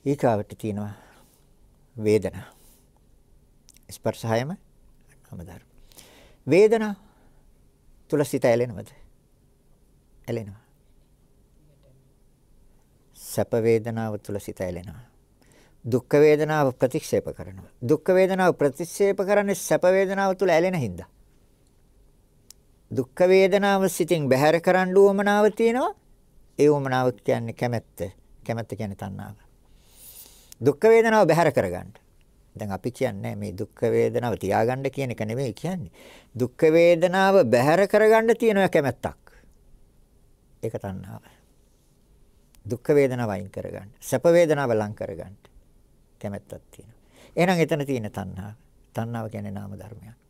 ඊකාවට තියෙනවා වේදනා. ස්පර්ශ හයම නාම ධර්ම. වේදනා තුල සිත ඇලෙනවද? ඇලෙනවා. සැප වේදනාව තුල සිත ඇලෙනවා. දුක් වේදනාව ප්‍රතික්ෂේප කරනවා. දුක් වේදනාව ප්‍රතික්ෂේප කරන්නේ සැප වේදනාව තුල ඇලෙන හින්දා. දුක් වේදනාව සිතින් බැහැර කරන්න උවමනාව තියෙනවා. ඒ උවමනාව කියන්නේ කැමැත්ත. කැමැත්ත කියන්නේ තණ්හාව. දුක් වේදනාව බැහැර කරගන්න. දැන් අපි කියන්නේ මේ දුක් වේදනාව තියාගන්න කියන එක නෙමෙයි කියන්නේ. දුක් වේදනාව බැහැර කරගන්න තියෙන කැමැත්තක්. ඒක තණ්හාව. දුක් වේදනාව අයින් කරගන්න. සැප වේදනාව ලං කරගන්න. කැමැත්තක් තියෙනවා. එහෙනම් එතන තියෙන තණ්හාව. තණ්හාව කියන්නේ නාම ධර්මයක්.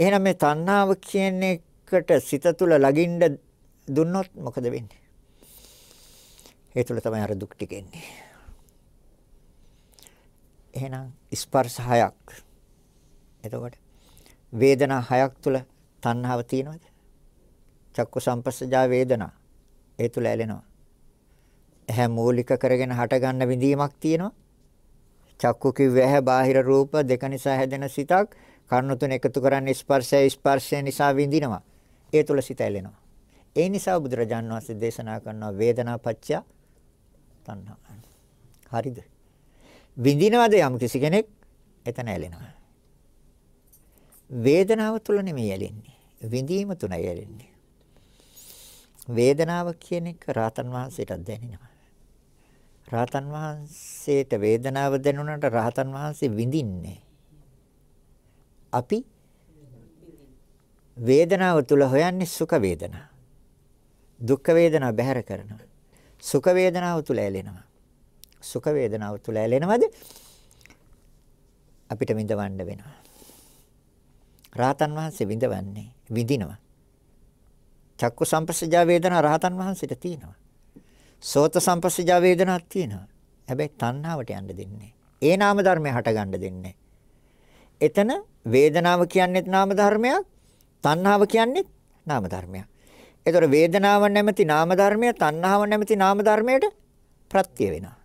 එහෙනම් මේ තණ්හාව කියන එකට සිත තුළ ලගින්න දුන්නොත් මොකද වෙන්නේ? ඒ තුළ තමයි අර දුක් ටික එන්නේ. එහෙනම් ස්පර්ශ හයක්. එතකොට වේදනා හයක් තුළ තණ්හාව තියෙනවද? චක්කු සම්පස්සජා වේදනා. ඒ තුළ ඇලෙනවා. ඇහැ මූලික කරගෙන හටගන්න විඳීමක් තියෙනවා. චක්කු කිව්ව ඇහැ බාහිර රූප දෙක නිසා හැදෙන සිතක් කර්ණ තුන එකතු කරන්නේ ස්පර්ශය ස්පර්ශය නිසා විඳිනවා. ඒ තුල සිත ඇලෙනවා. ඒ නිසා බුදුරජාන් වහන්සේ දේශනා කරනවා වේදනා පච්චය තණ්හා. හරිද? විඳිනවද යම් කිසි කෙනෙක් එතන ඇලෙනවා. වේදනාව තුල නෙමෙයි ඇලෙන්නේ. විඳීම තුනයි ඇලෙන්නේ. වේදනාව කියන එක රාතන් වහන්සේට දැනෙනවා. රාතන් වහන්සේට වේදනාව දැනුණාට රාතන් වහන්සේ විඳින්නේ අපි වේදනාව තුල හොයන්නේ සුඛ වේදනා. දුක්ඛ වේදනා බැහැර කරනවා. සුඛ වේදනාව තුල ඇලෙනවා. සුඛ වේදනාව තුල ඇලෙනවද? අපිට විඳවන්න වෙනවා. රාතන් වහන්සේ විඳවන්නේ විඳිනවා. චක්කු සම්පස්සජා වේදනා රහතන් වහන්සේට තියෙනවා. සෝත සම්පස්සජා වේදනාවක් තියෙනවා. හැබැයි තණ්හාවට යන්න දෙන්නේ. ඒ නාම ධර්මය හට ගන්න දෙන්නේ. එතන වේදනාව කියන්නේත් නාම ධර්මයක්, තණ්හාව කියන්නේත් නාම ධර්මයක්. ඒතර වේදනාව නැමැති නාම ධර්මය, තණ්හාව නැමැති නාම ධර්මයට ප්‍රත්‍ය වෙනවා.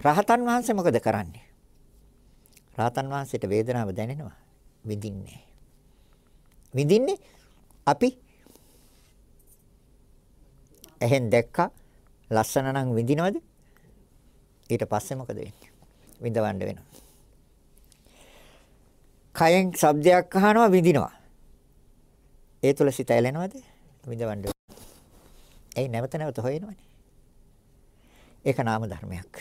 රහතන් වහන්සේ මොකද කරන්නේ? රහතන් වහන්සේට වේදනාව දැනෙනවා, විඳින්නේ. විඳින්නේ අපි එහෙන් දැක්කා ලස්සන නම් විඳිනවද? ඊට පස්සේ මොකද වෙන්නේ? විඳවන්න වෙනවා. කයෙන් ශබ්දයක් අහනවා විඳිනවා. ඒ තුල සිත ඇලෙනවද? විඳවන්න. එයි නැවත නැවත හොයනවනේ. ඒක නාම ධර්මයක්.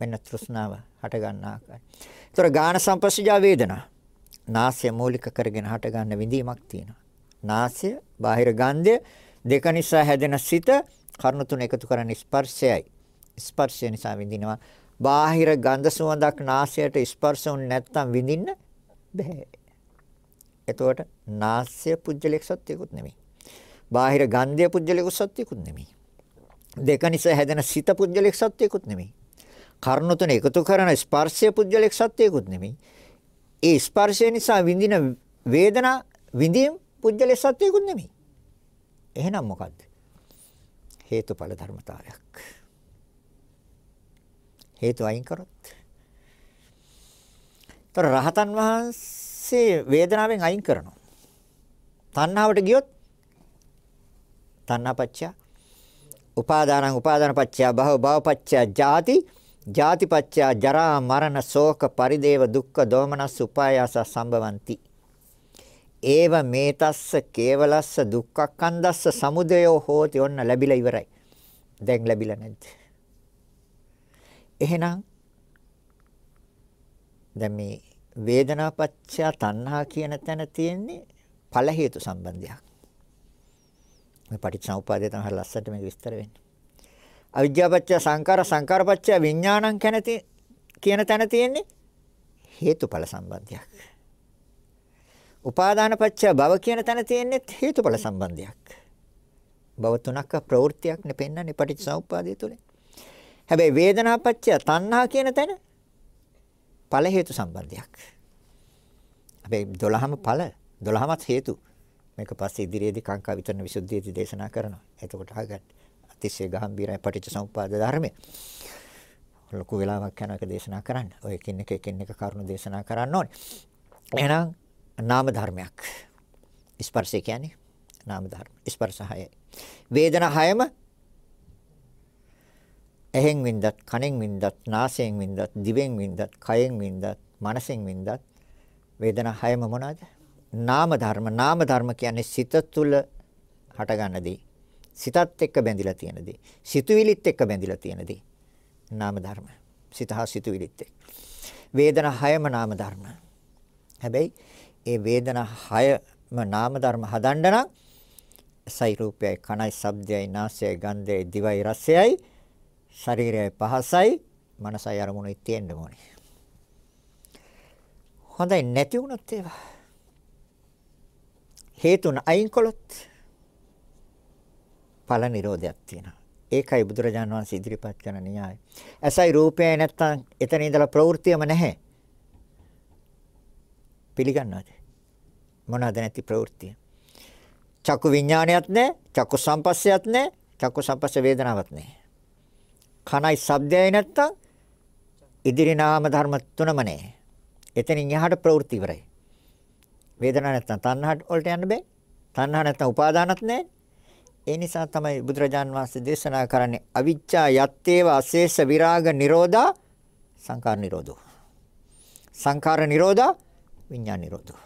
මෙන්න තෘෂ්ණාව හට ගන්න ආකාරය. ඒතර ගාන සම්පස්සජා වේදනා. නාසය මූලික කරගෙන හට ගන්න විඳීමක් තියෙනවා. නාසය, බාහිර ගන්ධය දෙක නිසා හැදෙන සිත කර්ණ තුන එකතු කරන ස්පර්ශයයි. ස්පර්ශය නිසා විඳිනවා. බාහිර ගඳ සුවඳක් නාසයට ස්පර්ශ වුනේ නැත්නම් විඳින්න බෑ. එතකොට නාස්‍ය පුජ්‍යලෙක් සත්‍යකුත් නෙමෙයි. බාහිර ගන්ධය පුජ්‍යලෙක් සත්‍යකුත් නෙමෙයි. දෙක නිසා හැදෙන සිත පුජ්‍යලෙක් සත්‍යකුත් නෙමෙයි. කර්ණ තුන එකතු කරන ස්පර්ශය පුජ්‍යලෙක් සත්‍යකුත් නෙමෙයි. ඒ ස්පර්ශය නිසා විඳින වේදනා විඳීම් පුජ්‍යලෙක් සත්‍යකුත් නෙමෙයි. එහෙනම් මොකද්ද? හේතුඵල ධර්මතාවයක්. හේතු අයින් කරොත්. ତර රහතන් වහන්සේ වේදනාවෙන් අයින් කරනවා. තණ්හාවට ගියොත් තණ්හාපච්චය උපාදානං උපාදානපච්චය භව භවපච්චය ජාති ජාතිපච්චය ජරා මරණ ශෝක පරිදේව දුක්ඛ දෝමනස් උපායාස සම්භවಂತಿ ඒව මේතස්ස කේවලස්ස දුක්ඛක්ඛන්දස්ස සමුදයෝ හෝති ඔන්න ලැබිලා ඉවරයි දැන් ලැබිලා නැද්ද එහෙනම් දැන් මේ වේදනාපච්චය තණ්හා කියන තැන තියෙන්නේ ඵල හේතු සම්බන්ධයක්. මේ පටිච්චසමුප්පාදය තමයි ලස්සට මේක විස්තර වෙන්නේ. අවිද්‍යාපච්චය සංකාර සංකාරපච්චය විඥානං කැනති කියන තැන තියෙන්නේ හේතුඵල සම්බන්ධයක්. උපාදානපච්චය භව කියන තැන තියෙන්නේ හේතුඵල සම්බන්ධයක්. භව තුනක ප්‍රවෘත්තියක් නෙපෙන්නන්නේ පටිච්චසමුප්පාදය තුලින්. හැබැයි වේදනාපච්චය තණ්හා කියන තැන ඵල හේතු සම්බන්ධයක්. හැබැයි 12ම ඵල 12මත් හේතු. මේක පස්සේ ඉදිරියේදී කාංකා විතරන විසුද්ධියේදී දේශනා කරනවා. එතකොට අහගන්න. අතිශය ගැඹීරයි පටිච්චසමුප්පාද ධර්මය. ලොකු වෙලාවක් යන එක දේශනා කරන්න. ඔය එකින් එක එකින් එක කරුණු දේශනා කරන්න ඕනේ. එහෙනම් නාම ධර්මයක්. ස්පර්ශය කියන්නේ නාම ධර්ම. ස්පර්ශ හයයි. වේදනා හයම ඇහෙන් වින්දත්, කනෙන් වින්දත්, නාසයෙන් වින්දත්, දිවෙන් වින්දත්, කයෙන් වින්දත්, මනසෙන් වින්දත් වේදනා හයම මොනවාද? නාම ධර්ම. නාම ධර්ම කියන්නේ සිත තුළ හටගන්න දේ. සිතත් එක්ක බැඳිලා තියෙන දේ. සිතුවිලිත් එක්ක බැඳිලා තියෙන දේ. නාම ධර්ම. සිත හා සිතුවිලිත් එක්ක. වේදනා හයම නාම ධර්ම. හැබැයි ඒ වේදනා හයම නාම ධර්ම හදන්න නම් සයි රූපයයි කනයි ශබ්දයයි නාසයයි ගන්ධයයි දිවයි රසයයි ශරීරයයි පහසයි මනසයි අරමුණුයි තියෙන්න ඕනේ. හොඳයි නැති වුණොත් ඒවා හේතුන් අයින් කළොත් ඵල නිරෝධයක් තියෙනවා. ඒකයි බුදුරජාන් වහන්සේ ඉදිරිපත් කරන න්‍යාය. ඇසයි රූපයයි නැත්තම් එතන ඉඳලා ප්‍රවෘත්තියම නැහැ. පිළිගන්නවද? මොනවාද නැති ප්‍රවෘත්තිය? චක්කු විඥානයත් නැහැ, චක්කු සම්පස්සයත් නැහැ, චක්කු සම්පස්ස වේදනාවක් නැහැ. කනයි ශබ්දයයි නැත්තම් ඉදිරි නාම ධර්ම තුනම නැහැ. එතනින් එහාට ප්‍රවෘත්ති ඉවරයි. වේදනාවක් නැත්තම් තණ්හාට වලට යන්න බෑ. තණ්හා නැත්තම් උපාදානත් නැහැ. ඒ නිසා තමයි බුදුරජාන් වහන්සේ දේශනා කරන්නේ අවිච්ඡා යත්තේව අශේෂ විරාග නිරෝධා සංකාර නිරෝධෝ. සංකාර නිරෝධා විඥාන නිරෝධෝ.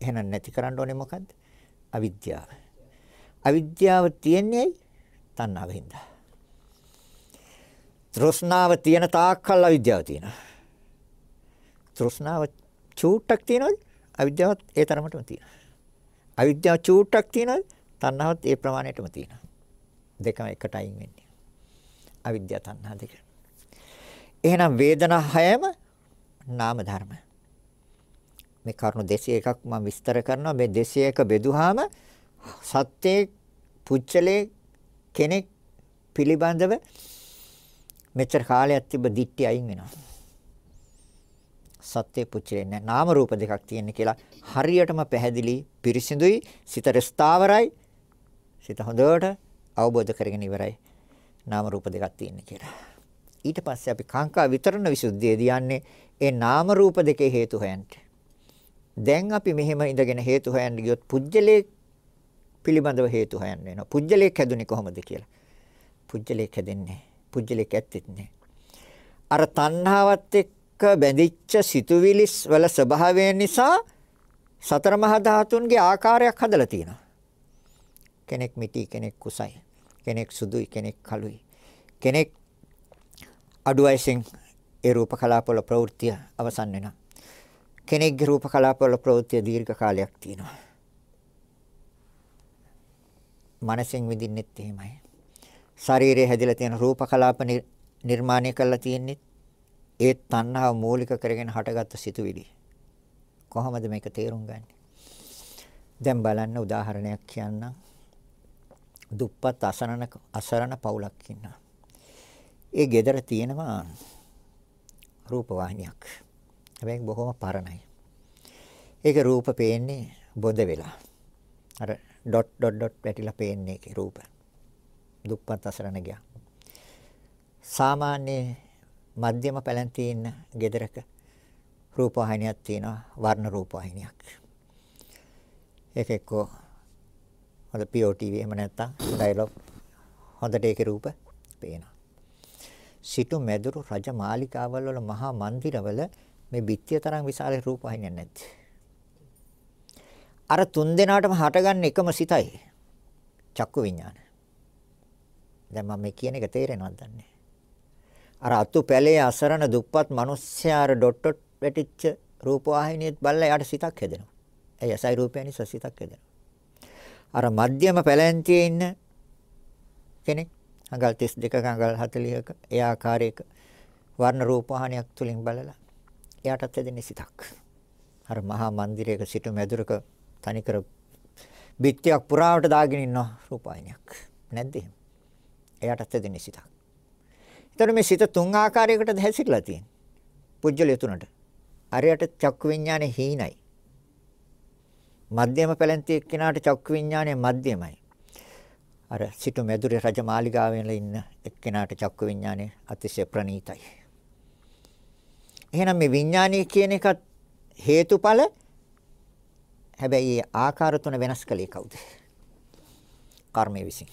එහෙනම් නැති කරන්න ඕනේ මොකද්ද? අවිද්‍යාව. අවිද්‍යාව තියන්නේ තණ්හාව හින්දා. තෘෂ්ණාව තියෙන තාක්කල් අවිද්‍යාව තියෙනවා. තෘෂ්ණාව චූට්ටක් තියෙනවද? අවිද්‍යාවත් ඒ තරමටම තියෙනවා. අවිද්‍යාව චූට්ටක් තියෙනවද? තණ්හාවත් ඒ ප්‍රමාණයටම තියෙනවා. දෙකම එකට අයින් වෙන්නේ. අවිද්‍යාව තණ්හා දෙක. එහෙනම් වේදනා හයම නාම ධර්ම. මේ කරුණු 201ක් මම විස්තර කරනවා. මේ 201 බෙදුවාම සත්‍යයේ පුච්චලේ කෙනෙක් පිළිබඳව මෙච්චර කාලයක් තිබ්බ දික්ටි අයින් වෙනවා. සත්‍ය පුච්චලේ නාම රූප දෙකක් තියෙන කියලා හරියටම පැහැදිලි පිරිසිදුයි සිතට ස්ථාවරයි සිත හොඳට අවබෝධ කරගෙන ඉවරයි නාම රූප දෙකක් තියෙන කියලා. ඊට පස්සේ අපි කාංකා විතරණ විසුද්ධියේදී යන්නේ ඒ නාම රූප දෙකේ හේතු හොයන්න. දැන් අපි මෙහෙම ඉඳගෙන හේතු හොයන්න ගියොත් පුජ්‍යලේ පිළිබඳව හේතු හොයන්න වෙනවා. පුජ්‍යලේ හැදුනේ කොහොමද කියලා. පුජ්‍යලේ හැදෙන්නේ පුජ්‍යලයක් ඇත්තෙත් නැහැ. අර තණ්හාවත් එක්ක බැඳිච්ච සිතුවිලිස් වල ස්වභාවය නිසා සතර මහා ධාතුන්ගේ ආකාරයක් හදලා තියෙනවා. කෙනෙක් මිටි කෙනෙක් කුසයි. කෙනෙක් සුදුයි කෙනෙක් කළුයි. කෙනෙක් අඩු වයසෙන් ඒ රූප කලාපවල ප්‍රවෘත්තිය අවසන් වෙනවා. කෙනෙක්ගේ රූප කලාපවල ප්‍රවෘත්තිය දීර්ඝ කාලයක් තියෙනවා. මනසෙන් විඳින්නෙත් එහෙමයි. ශරීරයේ හැදිලා තියෙන රූප කලාප නිර්මාණය කරලා තියෙන්නේ ඒ තණ්හාව මූලික කරගෙන හටගත්තු සිතුවිලි. කොහොමද මේක තේරුම් ගන්නේ? දැන් බලන්න උදාහරණයක් කියන්නම්. දුප්පත් අසරණ අසරණ පවුලක් ඉන්නවා. ඒ ගෙදර තියෙනවා රූප වාහිනියක්. හැබැයි බොහොම පරණයි. ඒක රූප පේන්නේ බොඳ වෙලා. අර ඩොට් ඩොට් ඩොට් වැටිලා පේන්නේ ඒකේ රූප. දුප්පත් අසරණ ගියා. සාමාන්‍ය මධ්‍යම පැලැන්ති ඉන්න ගෙදරක රූපවාහිනියක් තියෙනවා වර්ණ රූපවාහිනියක්. ඒක එක්කෝ හොඳ POTV එහෙම නැත්නම් ඩයලොග් හොඳට ඒකේ රූප පේනවා. සිටු මැදුරු රජ මාලිකාවල් වල මහා මන්දිරවල මේ බිත්තිය තරම් විශාල රූපවාහිනියක් නැද්ද? අර තුන් දෙනාටම හටගන්න එකම සිතයි. චක්කු විඥාන. දැන් මම මේ කියන එක තේරෙනවද දන්නේ අර අතු පැලේ අසරණ දුප්පත් මිනිස්සයාර ඩොට් ඩොට් වැටිච්ච රූපවාහිනියත් බලලා යාට සිතක් හැදෙනවා. ඒ ඇසයි රූපය නිසා සිතක් හැදෙනවා. අර මධ්‍යම පැලැන්තියේ ඉන්න කෙනෙක් අඟල් 32ක අඟල් 40ක ඒ ආකාරයක වර්ණ රූපවාහනයක් තුලින් බලලා එයාටත් ඇදෙන්නේ සිතක්. අර මහා මන්දිරයක සිටු මැදුරක තනිකර බිත්තියක් පුරාවට දාගෙන ඉන්න රූපවාහිනියක්. නැද්ද එහෙම? එයාටත් ඇදෙන්නේ සිතක්. එතකොට මේ සිත තුන් ආකාරයකටද හැසිරලා තියෙන්නේ. පුජ්‍යලිය තුනට. අරයට චක්කු විඥානේ හීනයි. මධ්‍යම පැලැන්ති එක්කෙනාට චක්කු විඥානේ මධ්‍යමයි. අර සිටු මැදුරේ රජ මාලිගාවෙන් ඉන්න එක්කෙනාට චක්කු විඥානේ අතිශය ප්‍රණීතයි. එහෙනම් මේ විඥානීය කියන එකත් හේතුඵල හැබැයි ආකාර තුන වෙනස් කළේ කවුද? කර්මය විසින්.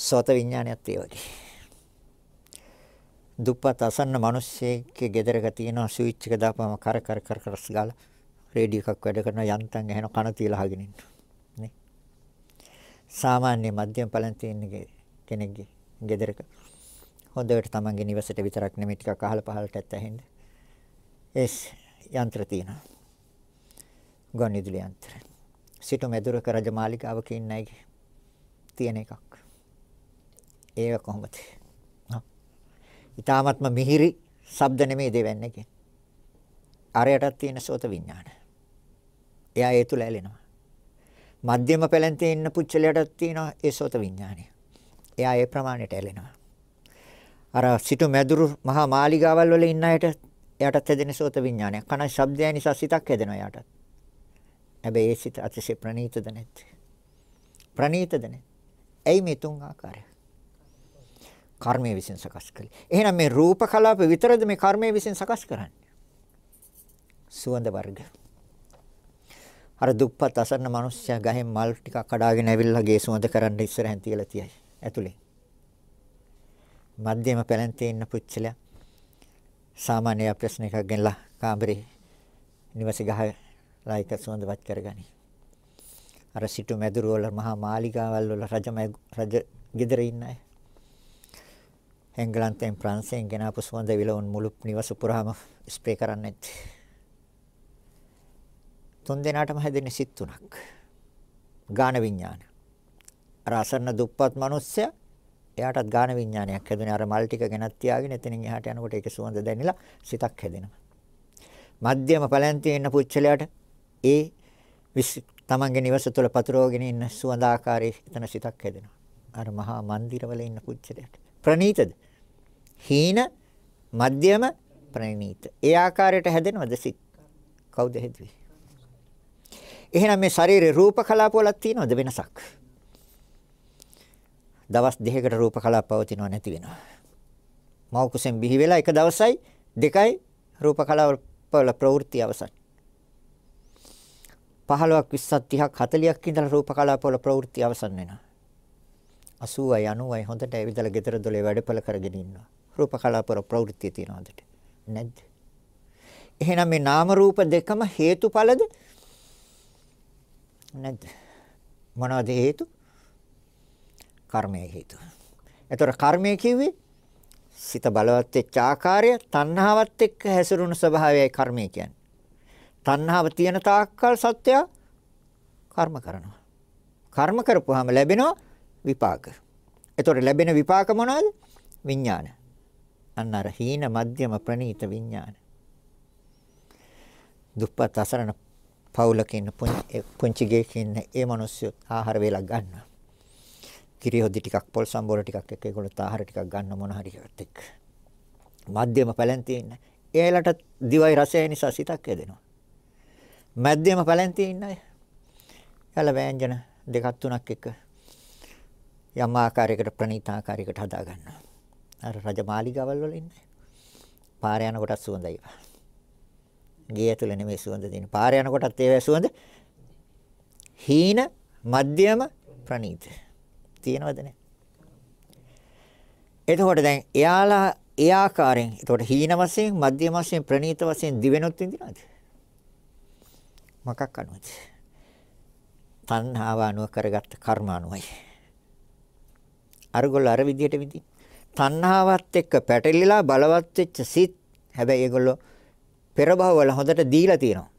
සෝත විඥානයත් ඒ වගේ. දුප්පත් අසන්න මිනිස්සෙක්ගේ ගෙදරක තියෙන ස්විච් එක දාපුවම කර කර කර කර ගාලා රේඩියෝ එකක් වැඩ කරන යන්තම් ඇහෙන කන තියලා අහගෙන ඉන්න. නේ. සාමාන්‍ය මධ්‍යම පලන් තියෙන කෙනෙක්ගේ ගෙදරක හොඳට තමන්ගේ නිවසට විතරක් නෙමෙයි ටිකක් අහල පහලටත් ඇහෙන්න. ඒ යන්ත්‍ර තියෙනවා. ගොන් විදුලි යන්ත්‍ර. සිටු මෙදුරක රජමාලිගාවක ඉන්න අයගේ තියෙන එකක්. ඒක කොහොමද? ඊ타ත්ම මිහිරි ශබ්ද නෙමෙයි දෙවන්නේ කියන්නේ. අරයටත් තියෙන සෝත විඥාන. එයා ඒ තුල ඇලෙනවා. මධ්‍යම පැලැන්තේ ඉන්න පුච්චලයටත් තියෙනවා ඒ සෝත විඥානය. එයා ඒ ප්‍රමාණයට ඇලෙනවා. අර සිටු මැදුරු මහා මාලිගාවල් වල ඉන්න අයට එයාටත් හැදෙන සෝත විඥානය. කන ශබ්දය නිසා සිතක් හැදෙනවා එයාටත්. හැබැයි ඒ සිත අතිශය ප්‍රණීතද නැත්. ප්‍රණීතද නැත්. ඇයි මේ තුන් ආකාරය? කර්මය විසින් සකස් කළේ. එහෙනම් මේ රූප කලාප විතරද මේ කර්මය විසින් සකස් කරන්නේ? සුවඳ වර්ග. අර දුප්පත් අසරණ මිනිස්සයා ගහෙන් මල් ටිකක් කඩාගෙන ඇවිල්ලා ගේ සුවඳ කරන්න ඉස්සරහින් තියලා තියයි. ඇතුලේ. මධ්‍යම පැලැන්තේ ඉන්න පුච්චලයා සාමාන්‍ය ප්‍රශ්න එකක් ගෙනලා කාමරේ නිවසේ ගහලා එක සුවඳවත් කරගනි. අර සිටු මැදුරු වල මහා මාලිගාවල් වල රජ රජ ගෙදර ඉන්න අය. එංගලන්තයෙන් ප්‍රංශයෙන් ගෙනාපු සුවඳ විලවුන් මුළු නිවස පුරාම ස්ප්‍රේ කරන්නේ තුන් දෙනාටම හැදෙන්නේ සිත් තුනක්. ගාන විඥාන. අර අසන්න දුප්පත් මිනිස්සයා එයාටත් ගාන විඥානයක් හැදුනේ අර මල් ටික ගෙනත් තියාගෙන එතනින් එහාට යනකොට ඒක සුවඳ දැනිලා සිතක් හැදෙනවා. මධ්‍යම පළන්තියේ ඉන්න පුච්චලයට ඒ තමන්ගේ නිවස තුළ පතුරවගෙන ඉන්න සුවඳ ආකාරයේ එතන සිතක් හැදෙනවා. අර මහා මන්දිරවල ඉන්න පුච්චලයට. ප්‍රණීතද? හීන මධ්‍යම ප්‍රණීත. ඒ ආකාරයට හැදෙනවද සිත්? කවුද හැදුවේ? එහෙනම් මේ ශරීරේ රූප කලාප වල තියෙනවද වෙනසක්? දවස් දෙකකට රූප කලාප පවතිනව නැති වෙනවා. මව කුසෙන් බිහි වෙලා එක දවසයි දෙකයි රූප කලාප වල ප්‍රවෘත්ති අවසන්. 15ක් 20ක් 30ක් 40ක් ඉඳලා රූප කලාප වල ප්‍රවෘත්ති අවසන් වෙනවා. 80යි 90යි හොඳට ඇවිදලා ගෙදර දොලේ වැඩපල කරගෙන ඉන්නවා. රූප කලාප වල ප්‍රවෘත්ති තියනවාද නැද්ද? එහෙනම් මේ නාම රූප දෙකම හේතුඵලද? නැද්ද? මොනවද හේතු? කර්මය හේතු. එතකොට කර්මය කිව්වේ සිත බලවත් වෙච්ච ආකාරය තණ්හාවත් එක්ක හැසිරුණු ස්වභාවයයි කර්මය කියන්නේ. තණ්හාව තියෙන තාක්කල් සත්‍යය කර්ම කරනවා. කර්ම කරපුවාම ලැබෙනවා විපාක. එතකොට ලැබෙන විපාක මොනවද? විඥාන. අන්න අර හීන මධ්‍යම ප්‍රනීත විඥාන. දුප්පත් අසරණ පවුලක ඉන්න පුංචි ගෙයක ඉන්න ඒ මිනිස්සු ආහාර වේලක් ගන්නවා. කිරි හොදි ටිකක් පොල් සම්බෝල ටිකක් එක්ක ඒගොල්ලෝ ආහාර ටිකක් ගන්න මොන හරි එකත් එක්ක. මධ්‍යම පැලැන්තියේ ඉන්න. එයාලට දිවයි රසය නිසා සිතක් හැදෙනවා. මධ්‍යම පැලැන්තියේ ඉන්න අය. එයාලා ව්‍යංජන දෙකක් තුනක් එක්ක යම් ආකාරයකට ප්‍රණීත ආකාරයකට හදා ගන්නවා. අර රජමාලිගාවල් වල ඉන්නේ. පාර යන කොටත් සුවඳයි. ගේ ඇතුළේ නෙමෙයි සුවඳ දෙන්නේ. පාර යන කොටත් ඒවැ සුවඳ. හීන මධ්‍යම ප්‍රණීත. තියෙනවද නැහැ? එතකොට දැන් එයාලා ඒ ආකාරයෙන් එතකොට හීන වශයෙන් මධ්‍යම වශයෙන් ප්‍රණීත වශයෙන් දිවෙනොත් විඳිනවද? මොකක් අනුවද? තණ්හාව අනුව කරගත්ත කර්ම අනුවයි. අරගොල්ල අර විදියට විඳින්න. තණ්හාවත් එක්ක පැටලිලා බලවත් වෙච්ච සිත් හැබැයි ඒගොල්ලෝ පෙර භවවල හොඳට දීලා තියෙනවා.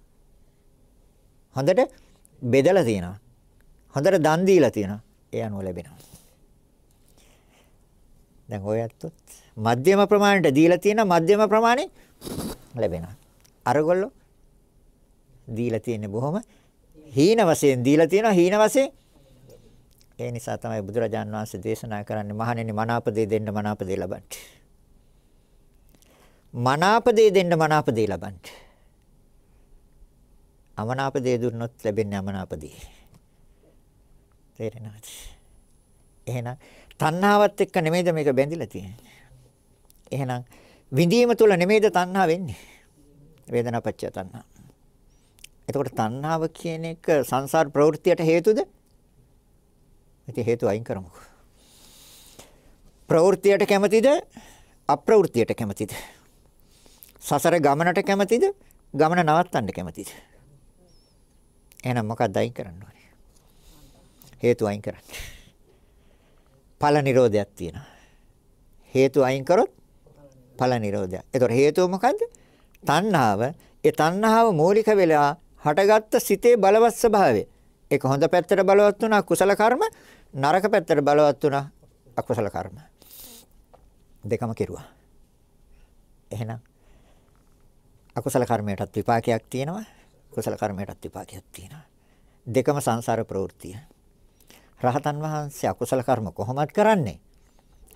හොඳට බෙදලා තියෙනවා. හොඳට දන් දීලා තියෙනවා. ඒ අනුව ලැබෙනවා. දැන් ඔය ඇත්තොත් මධ්‍යම ප්‍රමාණයට දීලා තියෙන මධ්‍යම ප්‍රමාණය ලැබෙනවා. අරගොල්ලෝ දීලා තියෙන්නේ බොහොම හීන වශයෙන් දීලා තියෙනවා හීන වශයෙන් ඒ නිසා තමයි බුදුරජාන් වහන්සේ දේශනා කරන්නේ මහණෙනි මනාප දේ දෙන්න මනාප දේ ලබන්න. මනාප දේ දෙන්න මනාප දේ ලබන්න. අමනාප දේ දුන්නොත් ලැබෙන්නේ අමනාප දේ. තේරෙනවද? එහෙනම් තණ්හාවත් එක්ක නෙමෙයිද මේක බැඳිලා තියෙන්නේ. එහෙනම් විඳීම තුල නෙමෙයිද තණ්හා වෙන්නේ. වේදනාපච්චය තණ්හා. එතකොට තණ්හාව කියන එක සංසාර ප්‍රවෘත්තියට හේතුද? ඉතින් හේතු අයින් කරමුකෝ. ප්‍රවෘත්තියට කැමතිද? අප්‍රවෘත්තියට කැමතිද? සසර ගමනට කැමතිද? ගමන නවත්තන්න කැමතිද? එහෙනම් මොකක්ද අයින් කරන්න ඕනේ? හේතු අයින් කරන්න. ඵල නිරෝධයක් තියෙනවා. හේතු අයින් කරොත් ඵල නිරෝධයක්. ඒතකොට හේතුව මොකද්ද? තණ්හාව. ඒ තණ්හාව මූලික වෙලා හටගත්ත සිතේ බලවත් ස්වභාවය. ඒක හොඳ පැත්තට බලවත් වුණා කුසල කර්ම, නරක පැත්තට බලවත් වුණා අකුසල කර්ම. දෙකම කෙරුවා. එහෙනම් අකුසල කර්මයටත් විපාකයක් තියෙනවා, කුසල කර්මයටත් විපාකයක් තියෙනවා. දෙකම සංසාර ප්‍රවෘත්තිය. රහතන් වහන්සේ අකුසල කර්ම කොහොමද කරන්නේ?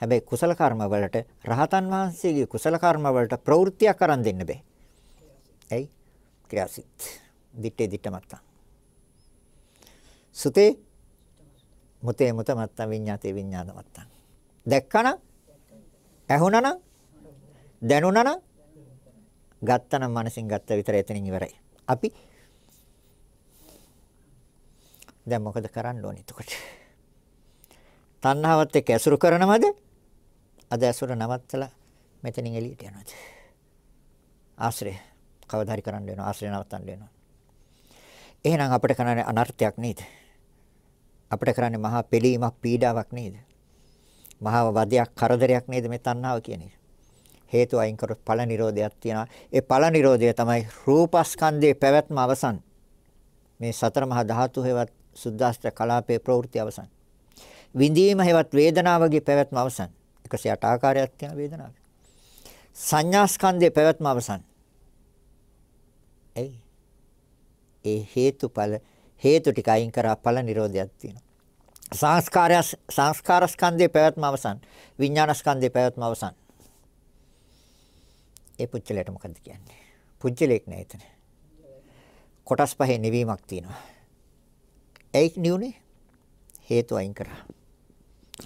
හැබැයි කුසල කර්ම වලට රහතන් වහන්සේගේ කුසල කර්ම වලට ප්‍රවෘත්තියක් කරන් දෙන්න බෑ. ඇයි? ක්‍රියාසිට. දිත්තේ දිත්ත මත්තා. සුතේ මුතේ මුත මත්තා විඤ්ඤාතේ විඤ්ඤාත මත්තා. දැක්කනම් ඇහුණනම් දැනුණනම් ගත්තනම් මනසින් ගත්ත විතර එතනින් ඉවරයි. අපි දැන් මොකද කරන්න ඕනේ එතකොට? තණ්හාවත් එක්ක ඇසුරු කරනවද? අද ඇසුර නවත්තලා මෙතනින් එළියට යනවාද? ආශ්‍රය කවදා හරි කරන්න වෙනවා ආශ්‍රය නවත්තන්න වෙනවා. එහෙනම් අපිට කරන්නේ අනර්ථයක් නේද? අපිට කරන්නේ මහා පිළීමක් පීඩාවක් නේද? මහා වදයක් කරදරයක් නේද මේ තණ්හාව කියන්නේ? හේතු අයින් කරොත් ඵල නිරෝධයක් තියෙනවා. ඒ ඵල නිරෝධය තමයි රූපස්කන්ධයේ පැවැත්ම අවසන්. මේ සතර මහා ධාතු හේවත් සුද්දාස්ත්‍ර කලාපේ ප්‍රවෘත්ති අවසන්. විඳීම හේවත් වේදනාවගේ පැවැත්ම අවසන්. 108 ආකාරයක් තියෙන වේදනාව. සංඥාස්කන්ධයේ පැවැත්ම අවසන්. එයි ඒ හේතුඵල හේතු ටික අයින් කරා ඵල නිරෝධයක් තියෙනවා. සංස්කාරය සංස්කාර ස්කන්ධේ පැවැත්ම අවසන්. විඥාන ස්කන්ධේ පැවැත්ම අවසන්. ඒ පුච්චලයට මොකද්ද කියන්නේ? පුච්චලෙක් නෑ එතන. කොටස් පහේ නිවීමක් තියෙනවා. ඒක් නියුනේ හේතු අයින් කරා.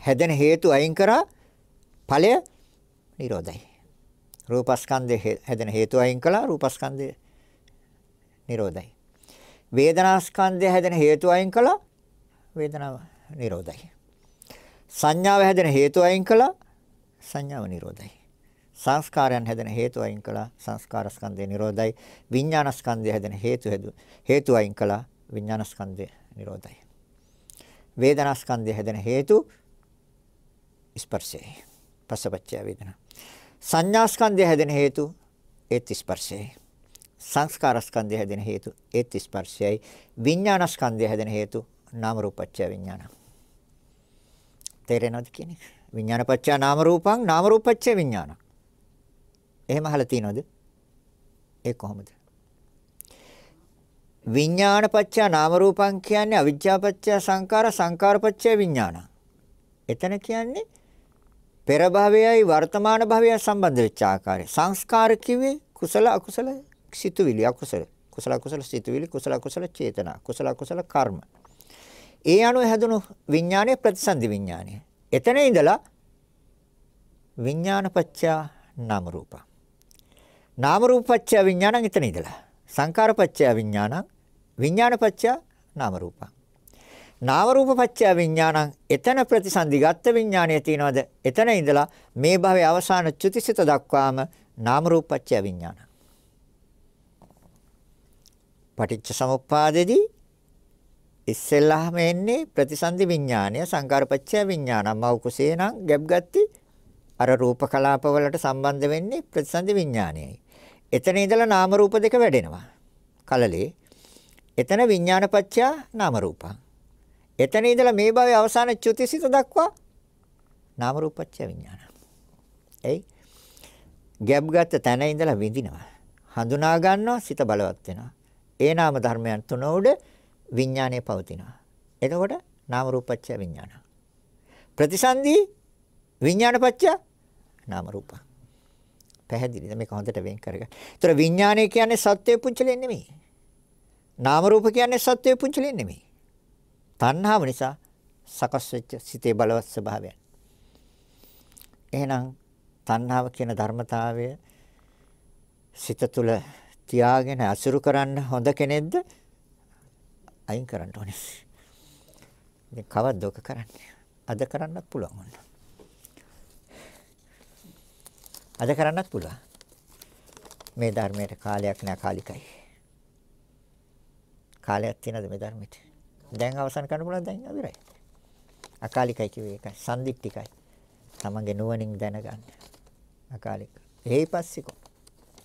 හැදෙන හේතු අයින් කරා ඵලය නිරෝධයි. රූපස්කන්ධේ හැදෙන හේතු අයින් කළා රූපස්කන්ධේ නිරෝධයි. වේදනාස්කන්ධය හැදෙන හේතු අයින් කළා වේදනාව නිරෝධයි. සංඥාව හැදෙන හේතු අයින් කළා සංඥාව නිරෝධයි. සංස්කාරයන් හැදෙන හේතු අයින් කළා සංස්කාර ස්කන්ධය නිරෝධයි. විඥාන ස්කන්ධය හැදෙන හේතු හේතු අයින් කළා විඥාන ස්කන්ධය නිරෝධයි. වේදනා ස්කන්ධය හැදෙන හේතු ස්පර්ශය. පස්සපච්චය වේදනා. සංඥා ස්කන්ධය හැදෙන හේතු ඒත් ස්පර්ශයයි. සංස්කාර ස්කන්ධය හැදෙන හේතු ඒත් ස්පර්ශයයි විඥාන ස්කන්ධය හැදෙන හේතු නාම රූපච්ඡය විඥාන තේරෙනවද කියන්නේ? විඥානපච්ඡය නාම රූපං නාම රූපච්ඡය විඥාන. එහෙම අහලා තියෙනවද? ඒ කොහොමද? විඥානපච්ඡය නාම රූපං කියන්නේ අවිජ්ජාපච්ඡය සංකාර සංකාරපච්ඡය විඥාන. එතන කියන්නේ පෙර භවයයි වර්තමාන භවයයි සම්බන්ධ වෙච්ච ආකාරය. සංස්කාර කිව්වේ කුසල අකුසල සිතුවිලි අකුසල. කුසල කුසල සිතුවිලි කුසල කුසල චේතනා කුසල කුසල කර්ම. ඒ අනුව හැදුණු විඥානයේ ප්‍රතිසන්දි විඥානය. එතන ඉඳලා විඥානපච්චා නාම රූප. නාම රූපච්චා විඥානං එතන ඉඳලා. සංකාරපච්චා විඥානං විඥානපච්චා නාම රූප. නාම රූපපච්චා විඥානං එතන ප්‍රතිසන්දි ගත්ත විඥානය තියනවාද? එතන ඉඳලා මේ භවයේ අවසාන චුතිසිත දක්වාම නාම රූපපච්චා විඥානං. පටිච්ච සමුප්පාදෙදී ඉස්සෙල්ලාම එන්නේ ප්‍රතිසන්දි විඥානය සංකාරපච්චය විඥානම උකුසේනම් ගැබ් ගatti අර රූප කලාප වලට සම්බන්ධ වෙන්නේ ප්‍රතිසන්දි විඥානයයි. එතන ඉඳලා නාම රූප දෙක වැඩෙනවා. කලලේ එතන විඥානපච්චය නාම රූපං. එතන ඉඳලා මේ භවයේ අවසාන චුතිසිත දක්වා නාම රූපච්චය විඥාන. එයි ගැබ් ගත්ත තැන ඉඳලා විඳිනවා. හඳුනා ගන්නවා සිත බලවත් වෙනවා. ඒ නාම ධර්මයන් තුන උඩ විඥානය පවතිනවා. එතකොට නාම රූපච්චය විඥාන. ප්‍රතිසන්දි විඥානපච්චය නාම රූප. පැහැදිලිද මේක හොඳට වෙන් කරගන්න. ඒතර විඥානය කියන්නේ සත්‍ය පුංචලෙ නෙමෙයි. නාම රූප කියන්නේ සත්‍ය පුංචලෙ නෙමෙයි. තණ්හාව නිසා සකස් වෙච්ච සිතේ බලවත් ස්වභාවය. එහෙනම් තණ්හාව කියන ධර්මතාවය සිත තුළ තියාගෙන අසුරු කරන්න හොඳ කෙනෙක්ද අයින් කරන්න ඕනේ. ඉතින් කවද්ද ඔක කරන්නේ? අද කරන්නත් පුළුවන් වුණා. අද කරන්නත් පුළුවන්. මේ ධර්මයට කාලයක් නෑ කාලිකයි. කාලයක් තියෙනද මේ ධර්මෙට? දැන් අවසන් කරන්න පුළුවන් දැන් අවිරයි. අකාලිකයි කිව්වේ ඒකයි. සම්දික්තිකයි. තමන්ගේ නුවණින් දැනගන්න. අකාලික. එහි පස්සිකෝ.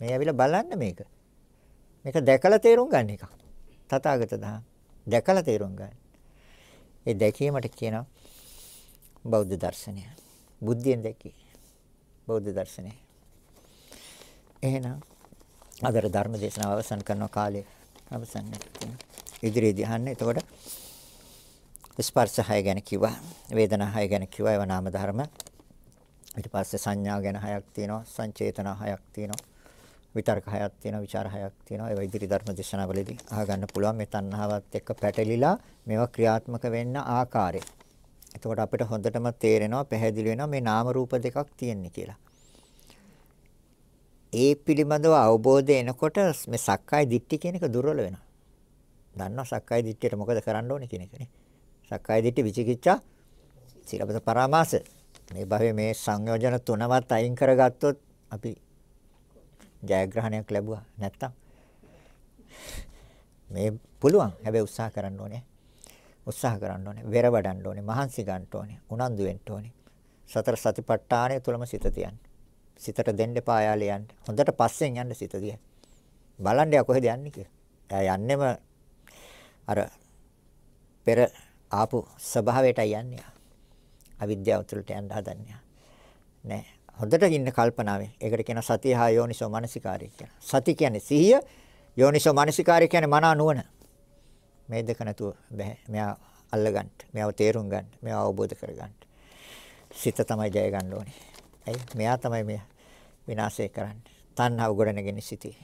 මේ ඇවිල්ලා බලන්න මේක. මේක දැකලා තේරුම් ගන්න එක. තථාගත දහම්. දැකලා තේරුම් ගන්න. ඒ දැකීමට කියනවා බෞද්ධ දර්ශනය. බුද්ධියෙන් දැකී. බෞද්ධ දර්ශනය. එහෙනම් අදර ධර්ම දේශනාව අවසන් කරන කාලේ අවසන් ඉදිරියේදී අහන්න. එතකොට ස්පර්ශ හය ගැන කිව්වා. වේදනා හය ගැන කිව්වා. ඒවා නාම ධර්ම. ඊට පස්සේ සංඥා ගැන හයක් තියෙනවා. සංචේතන හයක් තියෙනවා. විතර්ක හයක් තියෙනවා, ਵਿਚාර හයක් තියෙනවා. ඒවා ඉදිරි ධර්ම දේශනාවලදී අහගන්න පුළුවන් මේ තණ්හාවත් එක්ක පැටලිලා මේවා ක්‍රියාත්මක වෙන්න ආකාරය. එතකොට අපිට හොඳටම තේරෙනවා, පැහැදිලි වෙනවා මේ නාම රූප දෙකක් තියෙන්නේ කියලා. ඒ පිළිබඳව අවබෝධය එනකොට මේ සක්කාය දිට්ඨි කියන එක දුර්වල වෙනවා. දන්නවා සක්කාය දිට්ඨියට මොකද කරන්න ඕනේ කියන එකනේ. සක්කාය දිට්ඨි විචිකිච්ඡා සීලබත පරාමාස මේ භවයේ මේ සංයෝජන තුනවත් අයින් කරගත්තොත් අපි ජයග්‍රහණයක් ලැබුවා. නැත්තම් මේ පුළුවන්. හැබැයි උත්සාහ කරන්න ඕනේ. උත්සාහ කරන්න ඕනේ. වෙර වඩන්න ඕනේ. මහන්සි ගන්න ඕනේ. උනන්දු වෙන්න ඕනේ. සතර සතිපට්ඨානය තුලම සිත තියන්න. සිතට දෙන්න එපා යාලේ යන්න. හොඳට පස්සෙන් යන්න සිත දිය. බලන්න යා කොහෙද යන්නේ කියලා. එයා යන්නෙම අර පෙර ආපු ස්වභාවයටයි යන්නේ. අවිද්‍යාව තුළට යන්න හදන්නේ. නෑ. හොඳට ඉන්න කල්පනාවේ. ඒකට කියන සතිය හා යෝනිසෝ මනසිකාරය කියලා. සති කියන්නේ සිහිය, යෝනිසෝ මනසිකාරය කියන්නේ මනා නුවණ. මේ දෙක නැතුව බෑ. මෙයා අල්ලගන්න, මෙයාව තේරුම් ගන්න, මෙයාව අවබෝධ කරගන්න. සිත තමයි ජය ගන්න ඕනේ. ඇයි? මෙයා තමයි මේ විනාශය කරන්නේ. තණ්හාව ගොඩනගෙන සිටී.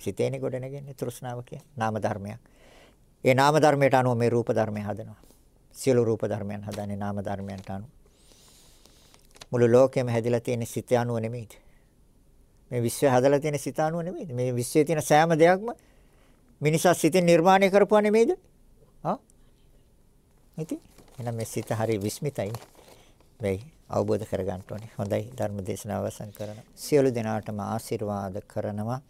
සිතේනේ ගොඩනගන්නේ තෘෂ්ණාව කියන්නේ නාම ධර්මයක්. ඒ නාම ධර්මයට අනුව මේ රූප ධර්මය හදනවා. සියලු රූප ධර්මයන් හදන්නේ නාම ධර්මයන්ට අනුව. මුළු ලෝකෙම හැදිලා තියෙන සිත අනුව නෙමෙයිද? මේ විශ්වය හදලා තියෙන සිත අනුව නෙමෙයිද? මේ විශ්වයේ තියෙන සෑම දෙයක්ම මිනිසා සිතින් නිර්මාණය කරපුවා නෙමෙයිද? ආ? ඉතින් එහෙනම් මේ සිත හරි විස්මිතයි. වෙයි අවබෝධ කරගන්න ඕනේ. හොඳයි ධර්ම දේශනාව අවසන් කරන. සියලු දෙනාටම ආශිර්වාද කරනවා.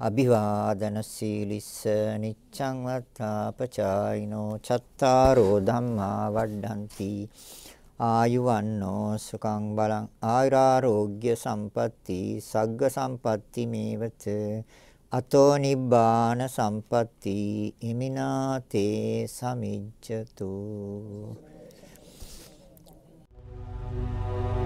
අභිවාදන සීලිස්ස නිච්ඡං වත්තාපචායිනෝ චත්තාරෝ ධම්මා වඩ්ඩಂತಿ ආයුවන්නෝ සුඛං බලං ආයුරාෝග්‍ය සම්පatti සග්ග සම්පatti මේවච අතෝ නිබ්බාන සම්පatti ඉමිනාතේ සමිජ්ජතු Thank you.